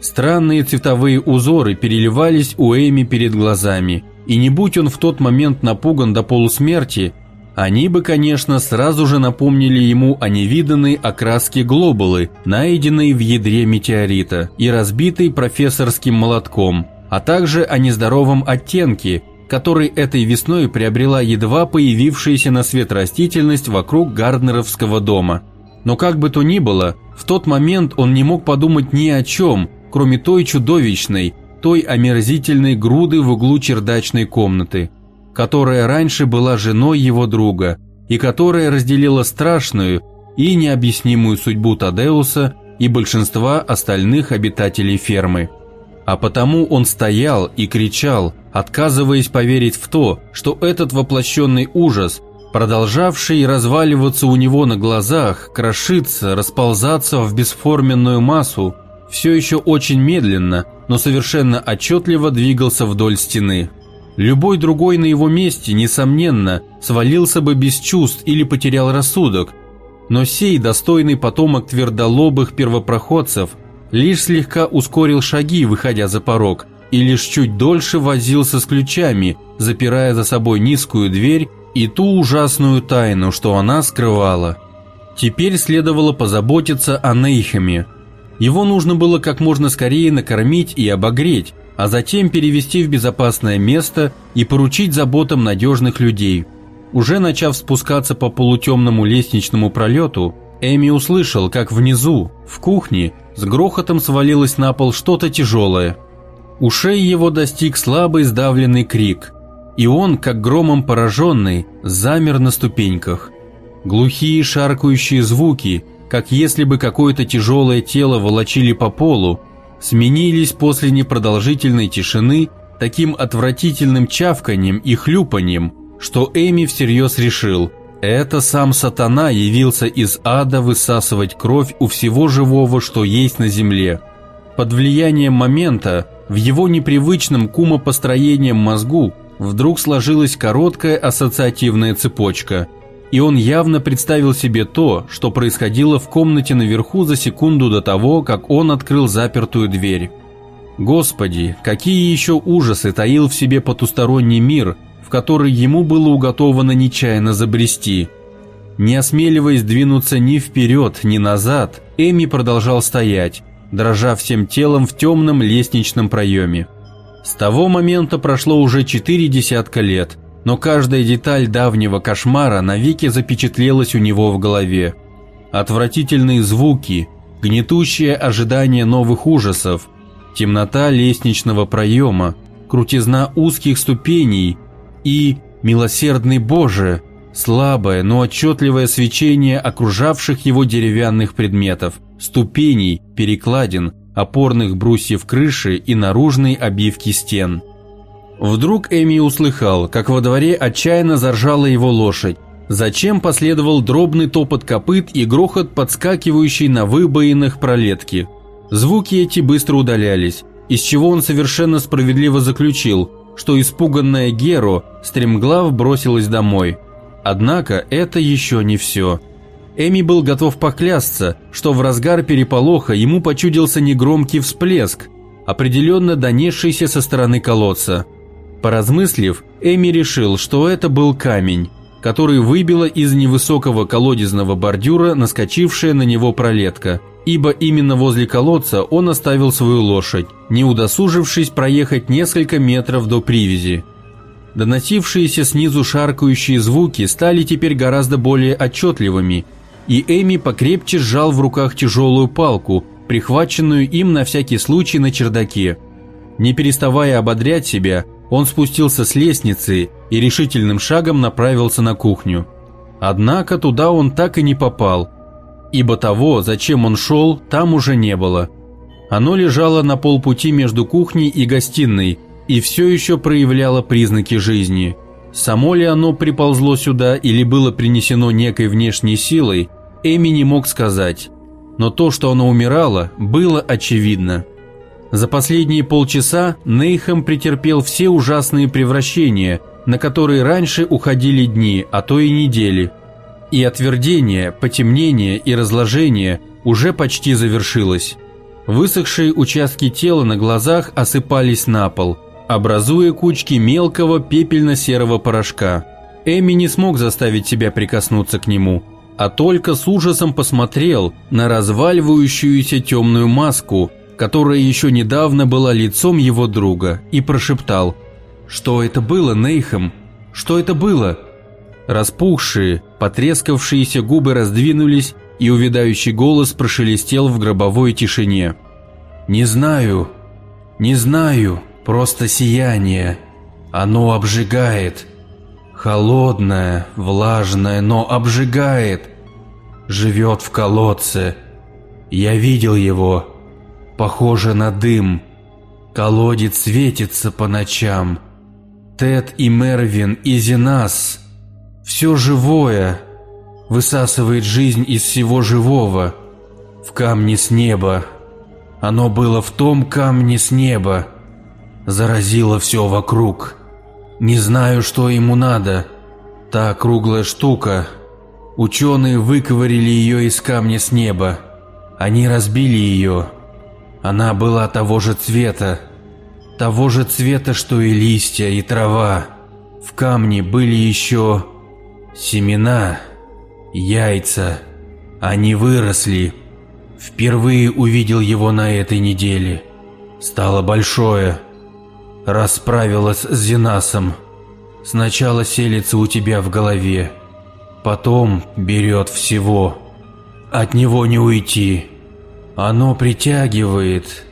Странные цветовые узоры переливались у Эми перед глазами – и не будь он в тот момент напуган до полусмерти, они бы, конечно, сразу же напомнили ему о невиданной окраске глобулы, найденной в ядре метеорита и разбитой профессорским молотком, а также о нездоровом оттенке, который этой весной приобрела едва появившаяся на свет растительность вокруг Гарднеровского дома. Но как бы то ни было, в тот момент он не мог подумать ни о чем, кроме той чудовищной, той омерзительной груды в углу чердачной комнаты, которая раньше была женой его друга и которая разделила страшную и необъяснимую судьбу Тадеуса и большинства остальных обитателей фермы. А потому он стоял и кричал, отказываясь поверить в то, что этот воплощенный ужас, продолжавший разваливаться у него на глазах, крошиться, расползаться в бесформенную массу, все еще очень медленно, но совершенно отчетливо двигался вдоль стены. Любой другой на его месте, несомненно, свалился бы без чувств или потерял рассудок, но сей достойный потомок твердолобых первопроходцев лишь слегка ускорил шаги, выходя за порог, и лишь чуть дольше возился с ключами, запирая за собой низкую дверь и ту ужасную тайну, что она скрывала. Теперь следовало позаботиться о Нейхеме, его нужно было как можно скорее накормить и обогреть, а затем перевести в безопасное место и поручить заботам надежных людей. Уже начав спускаться по полутемному лестничному пролету, Эми услышал, как внизу, в кухне, с грохотом свалилось на пол что-то тяжелое. Ушей его достиг слабый сдавленный крик, и он, как громом пораженный, замер на ступеньках. Глухие шаркающие звуки – как если бы какое-то тяжелое тело волочили по полу, сменились после непродолжительной тишины таким отвратительным чавканием и хлюпанием, что Эми всерьез решил, это сам сатана явился из ада высасывать кровь у всего живого, что есть на земле. Под влиянием момента в его непривычном к умопостроениям мозгу вдруг сложилась короткая ассоциативная цепочка – и он явно представил себе то, что происходило в комнате наверху за секунду до того, как он открыл запертую дверь. Господи, какие еще ужасы таил в себе потусторонний мир, в который ему было уготовано нечаянно забрести. Не осмеливаясь двинуться ни вперед, ни назад, Эми продолжал стоять, дрожа всем телом в темном лестничном проеме. С того момента прошло уже четыре десятка лет – но каждая деталь давнего кошмара навеки запечатлелась у него в голове. Отвратительные звуки, гнетущее ожидание новых ужасов, темнота лестничного проема, крутизна узких ступеней и, милосердный Боже, слабое, но отчетливое свечение окружавших его деревянных предметов, ступеней, перекладин, опорных брусьев крыши и наружной обивки стен. Вдруг Эми услыхал, как во дворе отчаянно заржала его лошадь. Зачем последовал дробный топот копыт и грохот, подскакивающий на выбоинах пролетки. Звуки эти быстро удалялись, из чего он совершенно справедливо заключил, что испуганная Геро стремглав бросилась домой. Однако это еще не все. Эми был готов поклясться, что в разгар переполоха ему почудился негромкий всплеск, определенно донесшийся со стороны колодца. Поразмыслив, Эми решил, что это был камень, который выбила из невысокого колодезного бордюра наскочившая на него пролетка, ибо именно возле колодца он оставил свою лошадь, не удосужившись проехать несколько метров до привязи. Доносившиеся снизу шаркающие звуки стали теперь гораздо более отчетливыми, и Эми покрепче сжал в руках тяжелую палку, прихваченную им на всякий случай на чердаке. Не переставая ободрять себя, он спустился с лестницы и решительным шагом направился на кухню. Однако туда он так и не попал, ибо того, зачем он шел, там уже не было. Оно лежало на полпути между кухней и гостиной и все еще проявляло признаки жизни. Само ли оно приползло сюда или было принесено некой внешней силой, Эми не мог сказать. Но то, что оно умирало, было очевидно. За последние полчаса Нейхем претерпел все ужасные превращения, на которые раньше уходили дни, а то и недели. И отвердение, потемнение и разложение уже почти завершилось. Высохшие участки тела на глазах осыпались на пол, образуя кучки мелкого пепельно-серого порошка. Эми не смог заставить себя прикоснуться к нему, а только с ужасом посмотрел на разваливающуюся темную маску, которая еще недавно была лицом его друга, и прошептал «Что это было, Нейхем? Что это было?» Распухшие, потрескавшиеся губы раздвинулись, и увядающий голос прошелестел в гробовой тишине. «Не знаю, не знаю, просто сияние. Оно обжигает. Холодное, влажное, но обжигает. Живет в колодце. Я видел его, Похоже на дым. Колодец светится по ночам. Тед и Мервин и Зенас. Все живое. Высасывает жизнь из всего живого. В камне с неба. Оно было в том камне с неба. Заразило все вокруг. Не знаю, что ему надо. Та круглая штука. Ученые выковырили ее из камня с неба. Они разбили ее. Она была того же цвета, того же цвета, что и листья, и трава. В камне были еще семена, яйца. Они выросли. Впервые увидел его на этой неделе. Стало большое. Расправилась с Зенасом. Сначала селится у тебя в голове, потом берет всего. От него не уйти. Оно притягивает.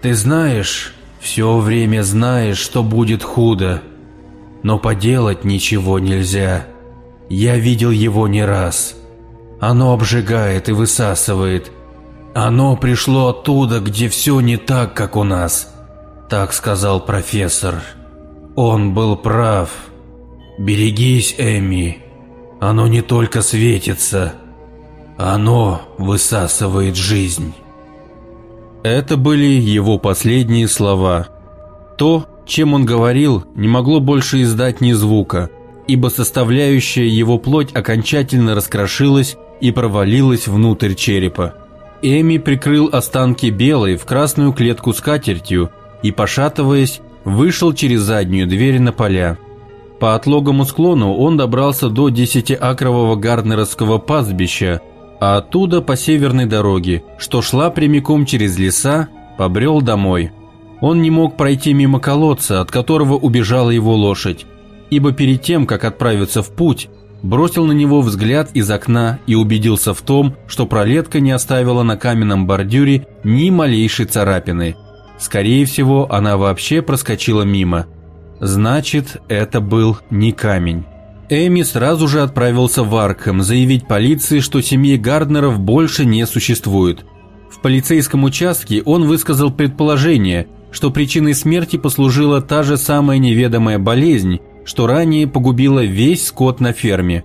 Ты знаешь, все время знаешь, что будет худо. Но поделать ничего нельзя. Я видел его не раз. Оно обжигает и высасывает. Оно пришло оттуда, где все не так, как у нас. Так сказал профессор. Он был прав. Берегись, Эми. Оно не только светится. Оно высасывает жизнь. Это были его последние слова. То, чем он говорил, не могло больше издать ни звука, ибо составляющая его плоть окончательно раскрошилась и провалилась внутрь черепа. Эми прикрыл останки белой в красную клетку с катертью и, пошатываясь, вышел через заднюю дверь на поля. По отлогому склону он добрался до десятиакрового гарднеровского пастбища, а оттуда по северной дороге, что шла прямиком через леса, побрел домой. Он не мог пройти мимо колодца, от которого убежала его лошадь, ибо перед тем, как отправиться в путь, бросил на него взгляд из окна и убедился в том, что пролетка не оставила на каменном бордюре ни малейшей царапины. Скорее всего, она вообще проскочила мимо. Значит, это был не камень. Эми сразу же отправился в Аркхэм заявить полиции, что семьи Гарднеров больше не существует. В полицейском участке он высказал предположение, что причиной смерти послужила та же самая неведомая болезнь, что ранее погубила весь скот на ферме.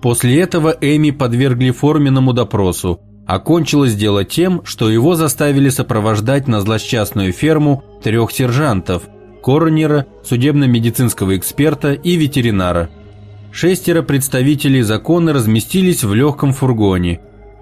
После этого Эми подвергли форменному допросу. Окончилось дело тем, что его заставили сопровождать на злосчастную ферму трех сержантов – коронера, судебно-медицинского эксперта и ветеринара. Шестеро представителей закона разместились в легком фургоне.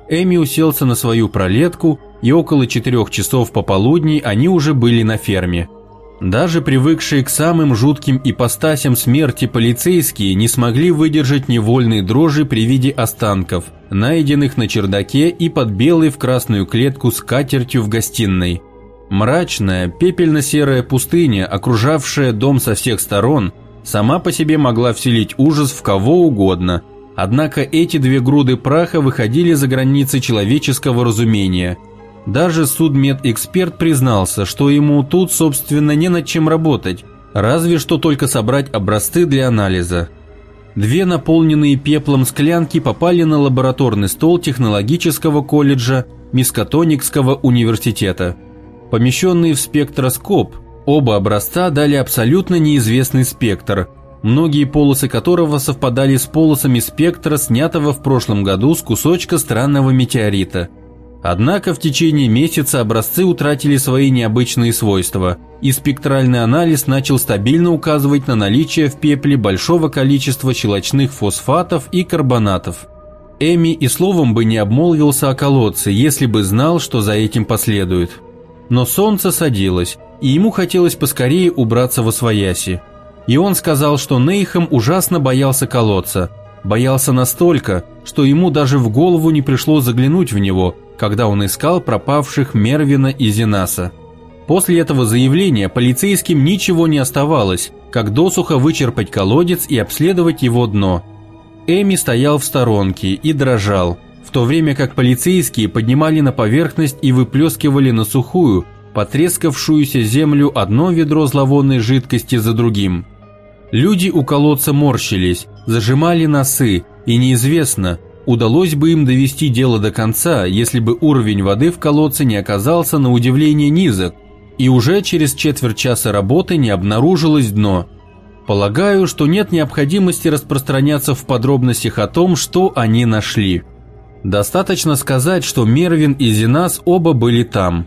Эми уселся на свою пролетку, и около четырех часов пополудни они уже были на ферме – даже привыкшие к самым жутким ипостасям смерти полицейские не смогли выдержать невольные дрожи при виде останков, найденных на чердаке и под белой в красную клетку с катертью в гостиной. Мрачная, пепельно-серая пустыня, окружавшая дом со всех сторон, сама по себе могла вселить ужас в кого угодно, однако эти две груды праха выходили за границы человеческого разумения – даже судмедэксперт признался, что ему тут, собственно, не над чем работать, разве что только собрать образцы для анализа. Две наполненные пеплом склянки попали на лабораторный стол технологического колледжа Мискатоникского университета. Помещенные в спектроскоп, оба образца дали абсолютно неизвестный спектр, многие полосы которого совпадали с полосами спектра, снятого в прошлом году с кусочка странного метеорита – Однако в течение месяца образцы утратили свои необычные свойства, и спектральный анализ начал стабильно указывать на наличие в пепле большого количества щелочных фосфатов и карбонатов. Эми и словом бы не обмолвился о колодце, если бы знал, что за этим последует. Но солнце садилось, и ему хотелось поскорее убраться во свояси. И он сказал, что Нейхам ужасно боялся колодца. Боялся настолько, что ему даже в голову не пришло заглянуть в него – когда он искал пропавших Мервина и Зинаса. После этого заявления полицейским ничего не оставалось, как досуха вычерпать колодец и обследовать его дно. Эми стоял в сторонке и дрожал, в то время как полицейские поднимали на поверхность и выплескивали на сухую, потрескавшуюся землю одно ведро зловонной жидкости за другим. Люди у колодца морщились, зажимали носы, и неизвестно, удалось бы им довести дело до конца, если бы уровень воды в колодце не оказался на удивление низок, и уже через четверть часа работы не обнаружилось дно. Полагаю, что нет необходимости распространяться в подробностях о том, что они нашли. Достаточно сказать, что Мервин и Зинас оба были там.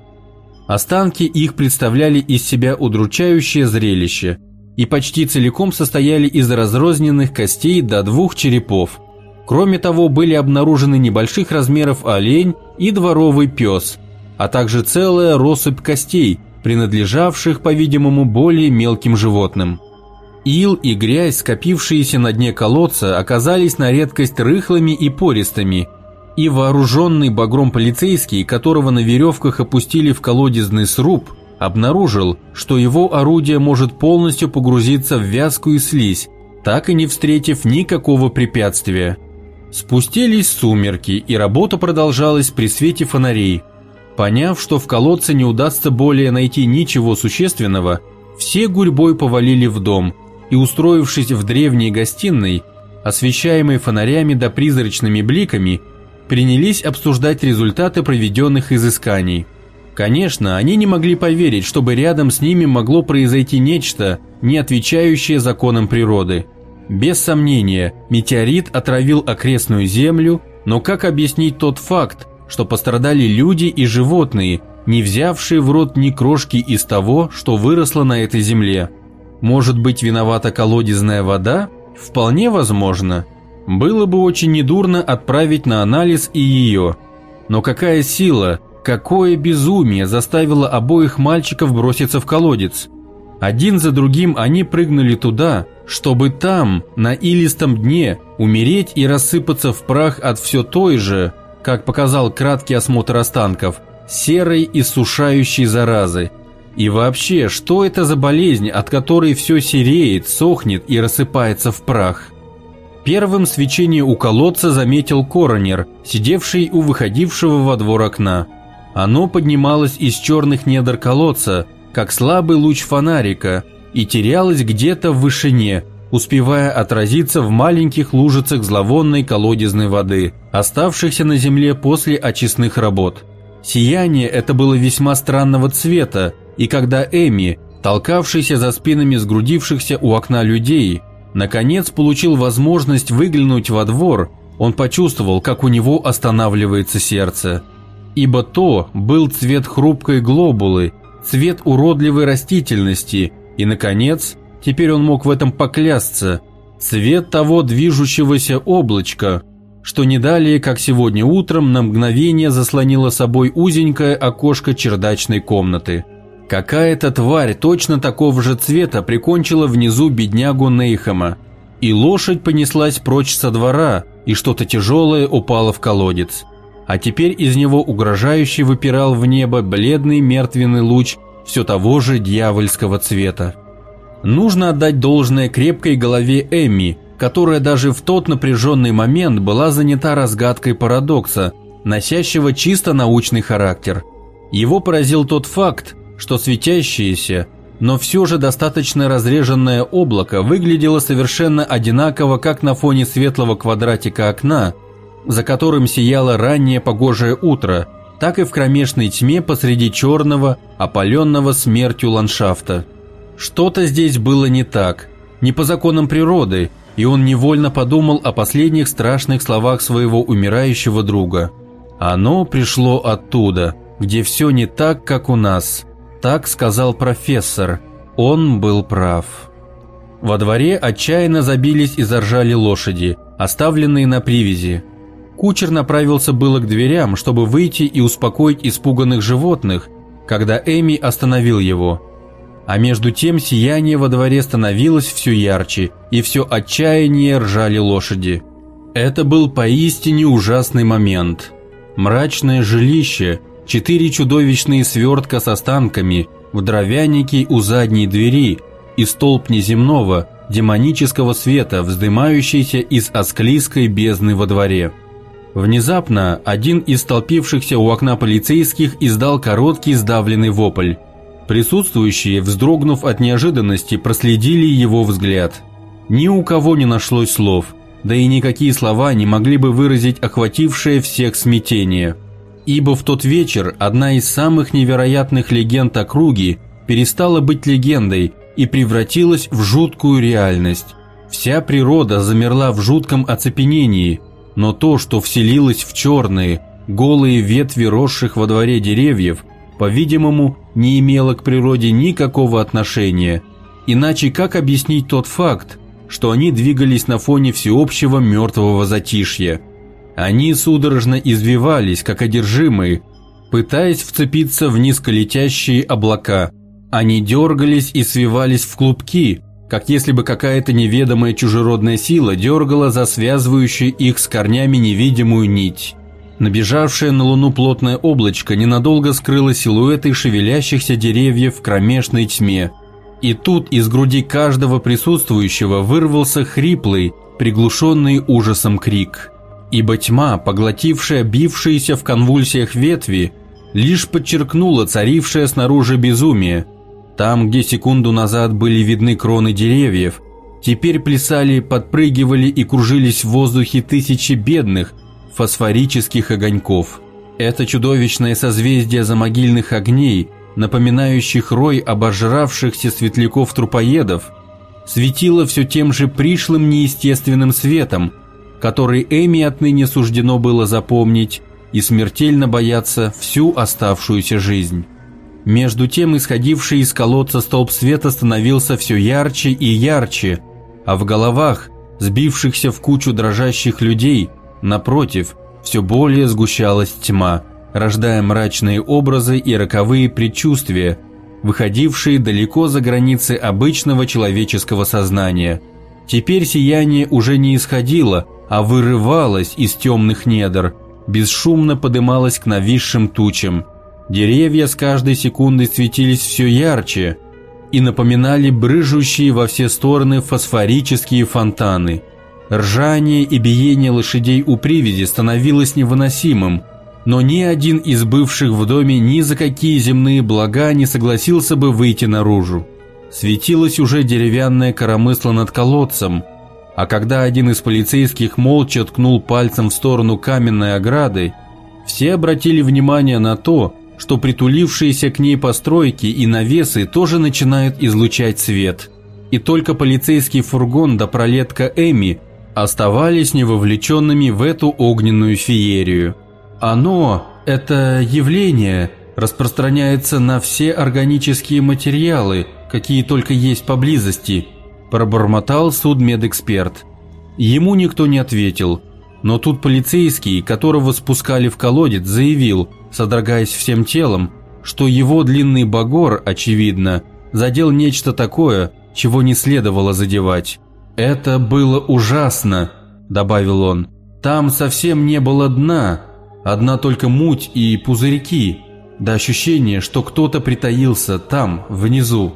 Останки их представляли из себя удручающее зрелище и почти целиком состояли из разрозненных костей до двух черепов – Кроме того, были обнаружены небольших размеров олень и дворовый пес, а также целая россыпь костей, принадлежавших, по-видимому, более мелким животным. Ил и грязь, скопившиеся на дне колодца, оказались на редкость рыхлыми и пористыми, и вооруженный багром полицейский, которого на веревках опустили в колодезный сруб, обнаружил, что его орудие может полностью погрузиться в вязкую слизь, так и не встретив никакого препятствия. Спустились сумерки, и работа продолжалась при свете фонарей. Поняв, что в колодце не удастся более найти ничего существенного, все гурьбой повалили в дом и, устроившись в древней гостиной, освещаемой фонарями да призрачными бликами, принялись обсуждать результаты проведенных изысканий. Конечно, они не могли поверить, чтобы рядом с ними могло произойти нечто, не отвечающее законам природы – без сомнения, метеорит отравил окрестную землю, но как объяснить тот факт, что пострадали люди и животные, не взявшие в рот ни крошки из того, что выросло на этой земле? Может быть виновата колодезная вода? Вполне возможно. Было бы очень недурно отправить на анализ и ее. Но какая сила, какое безумие заставило обоих мальчиков броситься в колодец? Один за другим они прыгнули туда, чтобы там, на илистом дне, умереть и рассыпаться в прах от все той же, как показал краткий осмотр останков, серой и сушающей заразы. И вообще, что это за болезнь, от которой все сереет, сохнет и рассыпается в прах? Первым свечение у колодца заметил коронер, сидевший у выходившего во двор окна. Оно поднималось из черных недр колодца, как слабый луч фонарика, и терялась где-то в вышине, успевая отразиться в маленьких лужицах зловонной колодезной воды, оставшихся на земле после очистных работ. Сияние это было весьма странного цвета, и когда Эми, толкавшийся за спинами сгрудившихся у окна людей, наконец получил возможность выглянуть во двор, он почувствовал, как у него останавливается сердце. Ибо то был цвет хрупкой глобулы, цвет уродливой растительности, и, наконец, теперь он мог в этом поклясться, цвет того движущегося облачка, что не далее, как сегодня утром, на мгновение заслонило собой узенькое окошко чердачной комнаты. Какая-то тварь точно такого же цвета прикончила внизу беднягу Нейхема, и лошадь понеслась прочь со двора, и что-то тяжелое упало в колодец. А теперь из него угрожающе выпирал в небо бледный мертвенный луч все того же дьявольского цвета. Нужно отдать должное крепкой голове Эмми, которая даже в тот напряженный момент была занята разгадкой парадокса, носящего чисто научный характер. Его поразил тот факт, что светящееся, но все же достаточно разреженное облако выглядело совершенно одинаково как на фоне светлого квадратика окна, за которым сияло раннее погожее утро, так и в кромешной тьме посреди черного, опаленного смертью ландшафта. Что-то здесь было не так, не по законам природы, и он невольно подумал о последних страшных словах своего умирающего друга. Оно пришло оттуда, где все не так, как у нас – так сказал профессор. Он был прав. Во дворе отчаянно забились и заржали лошади, оставленные на привязи. Кучер направился было к дверям, чтобы выйти и успокоить испуганных животных, когда Эми остановил его. А между тем сияние во дворе становилось все ярче, и все отчаяние ржали лошади. Это был поистине ужасный момент. Мрачное жилище – четыре чудовищные свертка с останками в дровянике у задней двери и столб неземного, демонического света, вздымающийся из осклизкой бездны во дворе. Внезапно один из столпившихся у окна полицейских издал короткий сдавленный вопль. Присутствующие, вздрогнув от неожиданности, проследили его взгляд. Ни у кого не нашлось слов, да и никакие слова не могли бы выразить охватившее всех смятение – Ибо в тот вечер одна из самых невероятных легенд округи перестала быть легендой и превратилась в жуткую реальность. Вся природа замерла в жутком оцепенении, но то, что вселилось в черные, голые ветви росших во дворе деревьев, по-видимому, не имело к природе никакого отношения. Иначе как объяснить тот факт, что они двигались на фоне всеобщего мертвого затишья? Они судорожно извивались, как одержимые, пытаясь вцепиться в низколетящие облака. Они дергались и свивались в клубки, как если бы какая-то неведомая чужеродная сила дергала за связывающую их с корнями невидимую нить. Набежавшее на луну плотное облачко ненадолго скрыло силуэты шевелящихся деревьев в кромешной тьме. И тут из груди каждого присутствующего вырвался хриплый, приглушенный ужасом крик – ибо тьма, поглотившая бившиеся в конвульсиях ветви, лишь подчеркнула царившее снаружи безумие. Там, где секунду назад были видны кроны деревьев, теперь плясали, подпрыгивали и кружились в воздухе тысячи бедных, фосфорических огоньков. Это чудовищное созвездие замогильных огней, напоминающих рой обожравшихся светляков-трупоедов, светило все тем же пришлым неестественным светом, который Эми отныне суждено было запомнить и смертельно бояться всю оставшуюся жизнь. Между тем исходивший из колодца столб света становился все ярче и ярче, а в головах, сбившихся в кучу дрожащих людей, напротив, все более сгущалась тьма, рождая мрачные образы и роковые предчувствия, выходившие далеко за границы обычного человеческого сознания. Теперь сияние уже не исходило, а вырывалась из темных недр, бесшумно подымалась к нависшим тучам. Деревья с каждой секундой светились все ярче и напоминали брыжущие во все стороны фосфорические фонтаны. Ржание и биение лошадей у привязи становилось невыносимым, но ни один из бывших в доме ни за какие земные блага не согласился бы выйти наружу. Светилась уже деревянная коромысла над колодцем, а когда один из полицейских молча ткнул пальцем в сторону каменной ограды, все обратили внимание на то, что притулившиеся к ней постройки и навесы тоже начинают излучать свет. И только полицейский фургон да пролетка Эми оставались невовлеченными в эту огненную феерию. Оно, это явление, распространяется на все органические материалы, какие только есть поблизости, пробормотал судмедэксперт. Ему никто не ответил, но тут полицейский, которого спускали в колодец, заявил, содрогаясь всем телом, что его длинный багор, очевидно, задел нечто такое, чего не следовало задевать. «Это было ужасно», – добавил он. «Там совсем не было дна, одна только муть и пузырьки, да ощущение, что кто-то притаился там, внизу».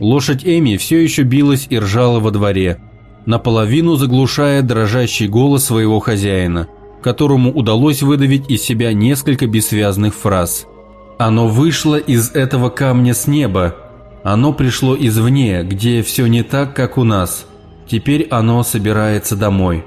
Лошадь Эми все еще билась и ржала во дворе, наполовину заглушая дрожащий голос своего хозяина, которому удалось выдавить из себя несколько бессвязных фраз. «Оно вышло из этого камня с неба. Оно пришло извне, где все не так, как у нас. Теперь оно собирается домой».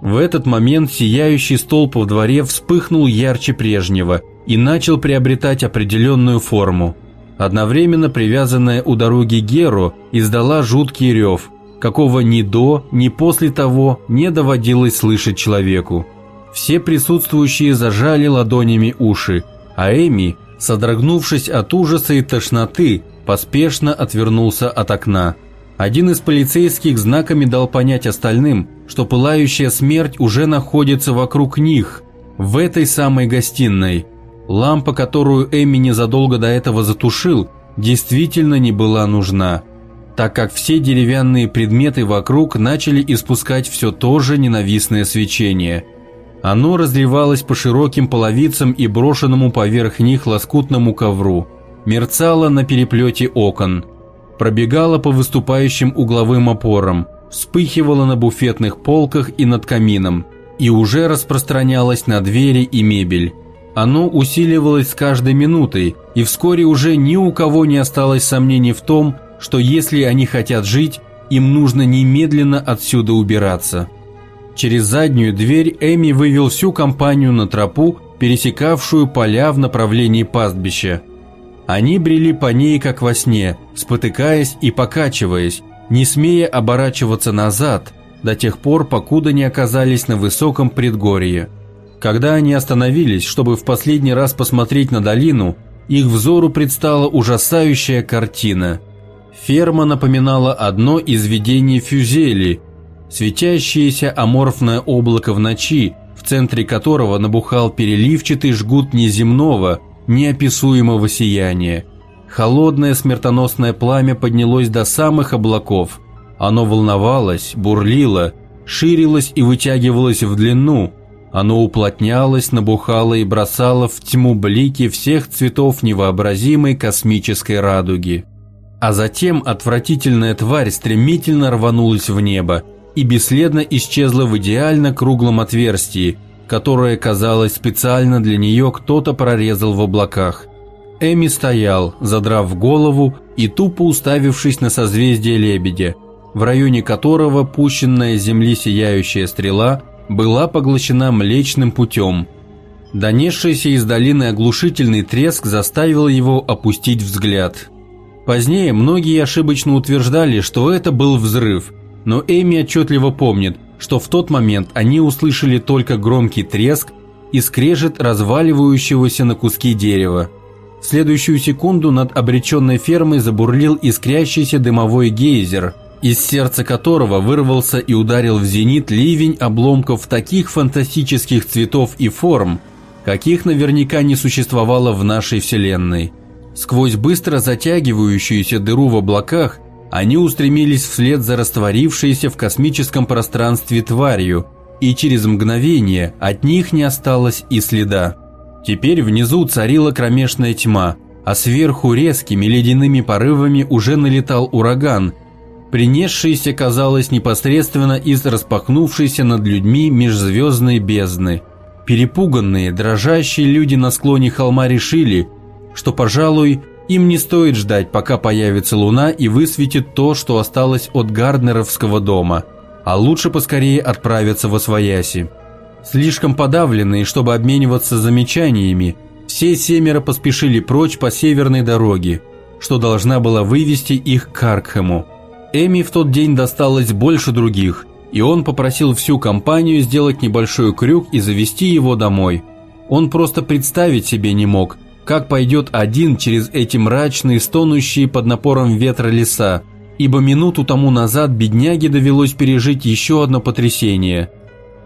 В этот момент сияющий столб в дворе вспыхнул ярче прежнего и начал приобретать определенную форму. Одновременно привязанная у дороги Геру издала жуткий рев – какого ни до, ни после того не доводилось слышать человеку. Все присутствующие зажали ладонями уши, а Эми, содрогнувшись от ужаса и тошноты, поспешно отвернулся от окна. Один из полицейских знаками дал понять остальным, что пылающая смерть уже находится вокруг них, в этой самой гостиной. Лампа, которую Эми незадолго до этого затушил, действительно не была нужна так как все деревянные предметы вокруг начали испускать все то же ненавистное свечение. Оно разливалось по широким половицам и брошенному поверх них лоскутному ковру, мерцало на переплете окон, пробегало по выступающим угловым опорам, вспыхивало на буфетных полках и над камином, и уже распространялось на двери и мебель. Оно усиливалось с каждой минутой, и вскоре уже ни у кого не осталось сомнений в том, что если они хотят жить, им нужно немедленно отсюда убираться. Через заднюю дверь Эми вывел всю компанию на тропу, пересекавшую поля в направлении пастбища. Они брели по ней, как во сне, спотыкаясь и покачиваясь, не смея оборачиваться назад, до тех пор, покуда не оказались на высоком предгорье. Когда они остановились, чтобы в последний раз посмотреть на долину, их взору предстала ужасающая картина – Ферма напоминала одно из видений Фюзели, светящееся аморфное облако в ночи, в центре которого набухал переливчатый жгут неземного, неописуемого сияния. Холодное смертоносное пламя поднялось до самых облаков. Оно волновалось, бурлило, ширилось и вытягивалось в длину. Оно уплотнялось, набухало и бросало в тьму блики всех цветов невообразимой космической радуги. А затем отвратительная тварь стремительно рванулась в небо и бесследно исчезла в идеально круглом отверстии, которое, казалось, специально для нее кто-то прорезал в облаках. Эми стоял, задрав голову и тупо уставившись на созвездие Лебедя, в районе которого пущенная с земли сияющая стрела была поглощена Млечным путем. Донесшийся из долины оглушительный треск заставил его опустить взгляд – Позднее многие ошибочно утверждали, что это был взрыв, но Эми отчетливо помнит, что в тот момент они услышали только громкий треск и скрежет разваливающегося на куски дерева. В следующую секунду над обреченной фермой забурлил искрящийся дымовой гейзер, из сердца которого вырвался и ударил в зенит ливень обломков таких фантастических цветов и форм, каких наверняка не существовало в нашей Вселенной. Сквозь быстро затягивающуюся дыру в облаках они устремились вслед за растворившейся в космическом пространстве тварью, и через мгновение от них не осталось и следа. Теперь внизу царила кромешная тьма, а сверху резкими ледяными порывами уже налетал ураган, принесшийся, казалось, непосредственно из распахнувшейся над людьми межзвездной бездны – Перепуганные, дрожащие люди на склоне холма решили, что, пожалуй, им не стоит ждать, пока появится луна и высветит то, что осталось от Гарднеровского дома, а лучше поскорее отправиться во Свояси. Слишком подавленные, чтобы обмениваться замечаниями, все семеро поспешили прочь по северной дороге, что должна была вывести их к Аркхему. Эми в тот день досталось больше других, и он попросил всю компанию сделать небольшой крюк и завести его домой. Он просто представить себе не мог, как пойдет один через эти мрачные, стонущие под напором ветра леса, ибо минуту тому назад бедняге довелось пережить еще одно потрясение.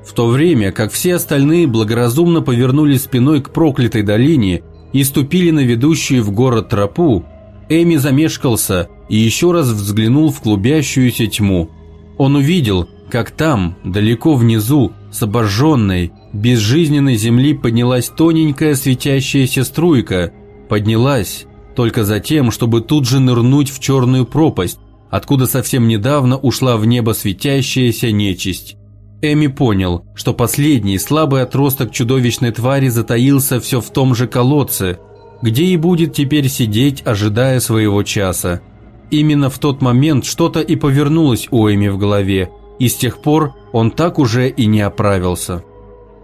В то время, как все остальные благоразумно повернули спиной к проклятой долине и ступили на ведущую в город тропу, Эми замешкался и еще раз взглянул в клубящуюся тьму. Он увидел, как там, далеко внизу, с обожженной, безжизненной земли поднялась тоненькая светящаяся струйка, поднялась только за тем, чтобы тут же нырнуть в черную пропасть, откуда совсем недавно ушла в небо светящаяся нечисть. Эми понял, что последний слабый отросток чудовищной твари затаился все в том же колодце, где и будет теперь сидеть, ожидая своего часа. Именно в тот момент что-то и повернулось у Эми в голове, и с тех пор он так уже и не оправился.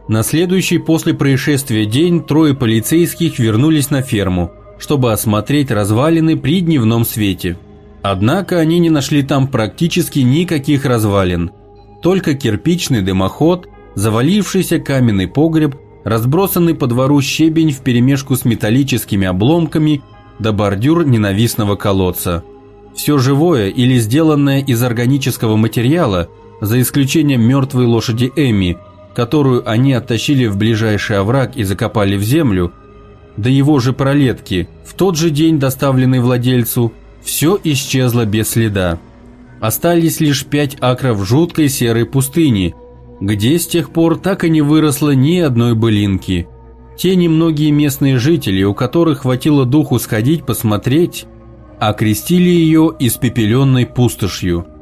На следующий после происшествия день трое полицейских вернулись на ферму, чтобы осмотреть развалины при дневном свете. Однако они не нашли там практически никаких развалин, только кирпичный дымоход, завалившийся каменный погреб, разбросанный по двору щебень вперемешку с металлическими обломками да бордюр ненавистного колодца. Все живое или сделанное из органического материала – за исключением мертвой лошади Эми, которую они оттащили в ближайший овраг и закопали в землю, до его же пролетки, в тот же день доставленной владельцу, все исчезло без следа. Остались лишь пять акров жуткой серой пустыни, где с тех пор так и не выросло ни одной былинки. Те немногие местные жители, у которых хватило духу сходить посмотреть, окрестили ее испепеленной пустошью –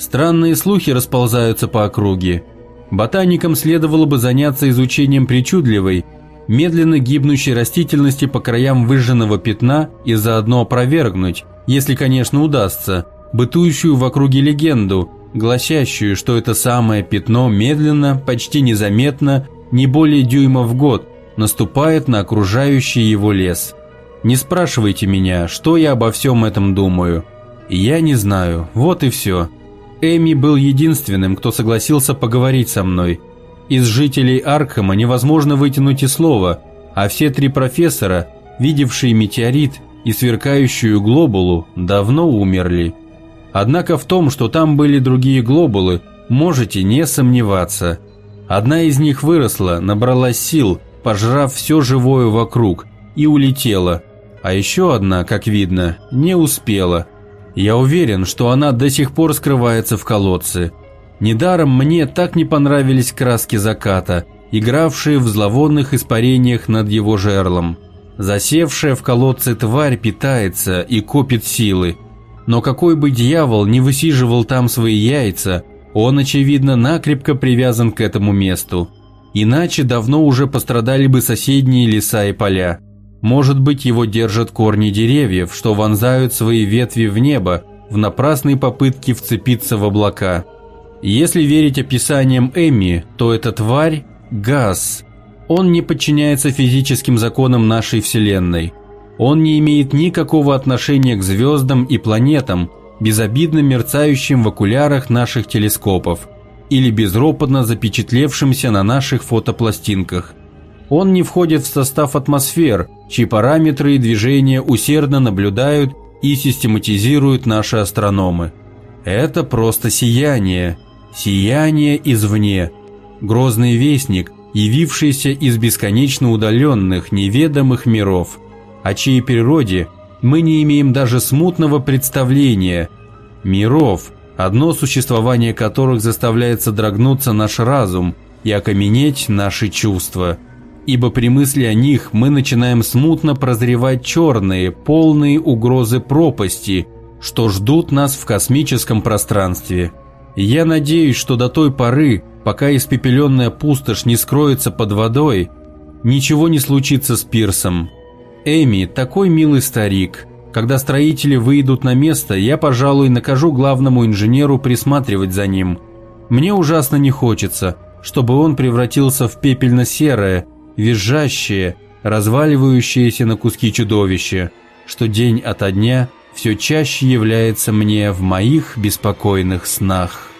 Странные слухи расползаются по округе. Ботаникам следовало бы заняться изучением причудливой, медленно гибнущей растительности по краям выжженного пятна и заодно опровергнуть, если, конечно, удастся, бытующую в округе легенду, гласящую, что это самое пятно медленно, почти незаметно, не более дюйма в год, наступает на окружающий его лес. Не спрашивайте меня, что я обо всем этом думаю. Я не знаю, вот и все. Эми был единственным, кто согласился поговорить со мной. Из жителей Аркхема невозможно вытянуть и слова, а все три профессора, видевшие метеорит и сверкающую глобулу, давно умерли. Однако в том, что там были другие глобулы, можете не сомневаться. Одна из них выросла, набралась сил, пожрав все живое вокруг, и улетела, а еще одна, как видно, не успела – я уверен, что она до сих пор скрывается в колодце. Недаром мне так не понравились краски заката, игравшие в зловонных испарениях над его жерлом. Засевшая в колодце тварь питается и копит силы. Но какой бы дьявол не высиживал там свои яйца, он, очевидно, накрепко привязан к этому месту. Иначе давно уже пострадали бы соседние леса и поля. Может быть, его держат корни деревьев, что вонзают свои ветви в небо в напрасной попытке вцепиться в облака. Если верить описаниям Эми, то эта тварь – газ. Он не подчиняется физическим законам нашей Вселенной. Он не имеет никакого отношения к звездам и планетам, безобидно мерцающим в окулярах наших телескопов или безропотно запечатлевшимся на наших фотопластинках. Он не входит в состав атмосфер, чьи параметры и движения усердно наблюдают и систематизируют наши астрономы. Это просто сияние, сияние извне, грозный вестник, явившийся из бесконечно удаленных, неведомых миров, о чьей природе мы не имеем даже смутного представления. Миров, одно существование которых заставляет содрогнуться наш разум и окаменеть наши чувства – ибо при мысли о них мы начинаем смутно прозревать черные, полные угрозы пропасти, что ждут нас в космическом пространстве. Я надеюсь, что до той поры, пока испепеленная пустошь не скроется под водой, ничего не случится с пирсом. Эми такой милый старик. Когда строители выйдут на место, я, пожалуй, накажу главному инженеру присматривать за ним. Мне ужасно не хочется, чтобы он превратился в пепельно-серое, визжащее, разваливающееся на куски чудовище, что день ото дня все чаще является мне в моих беспокойных снах.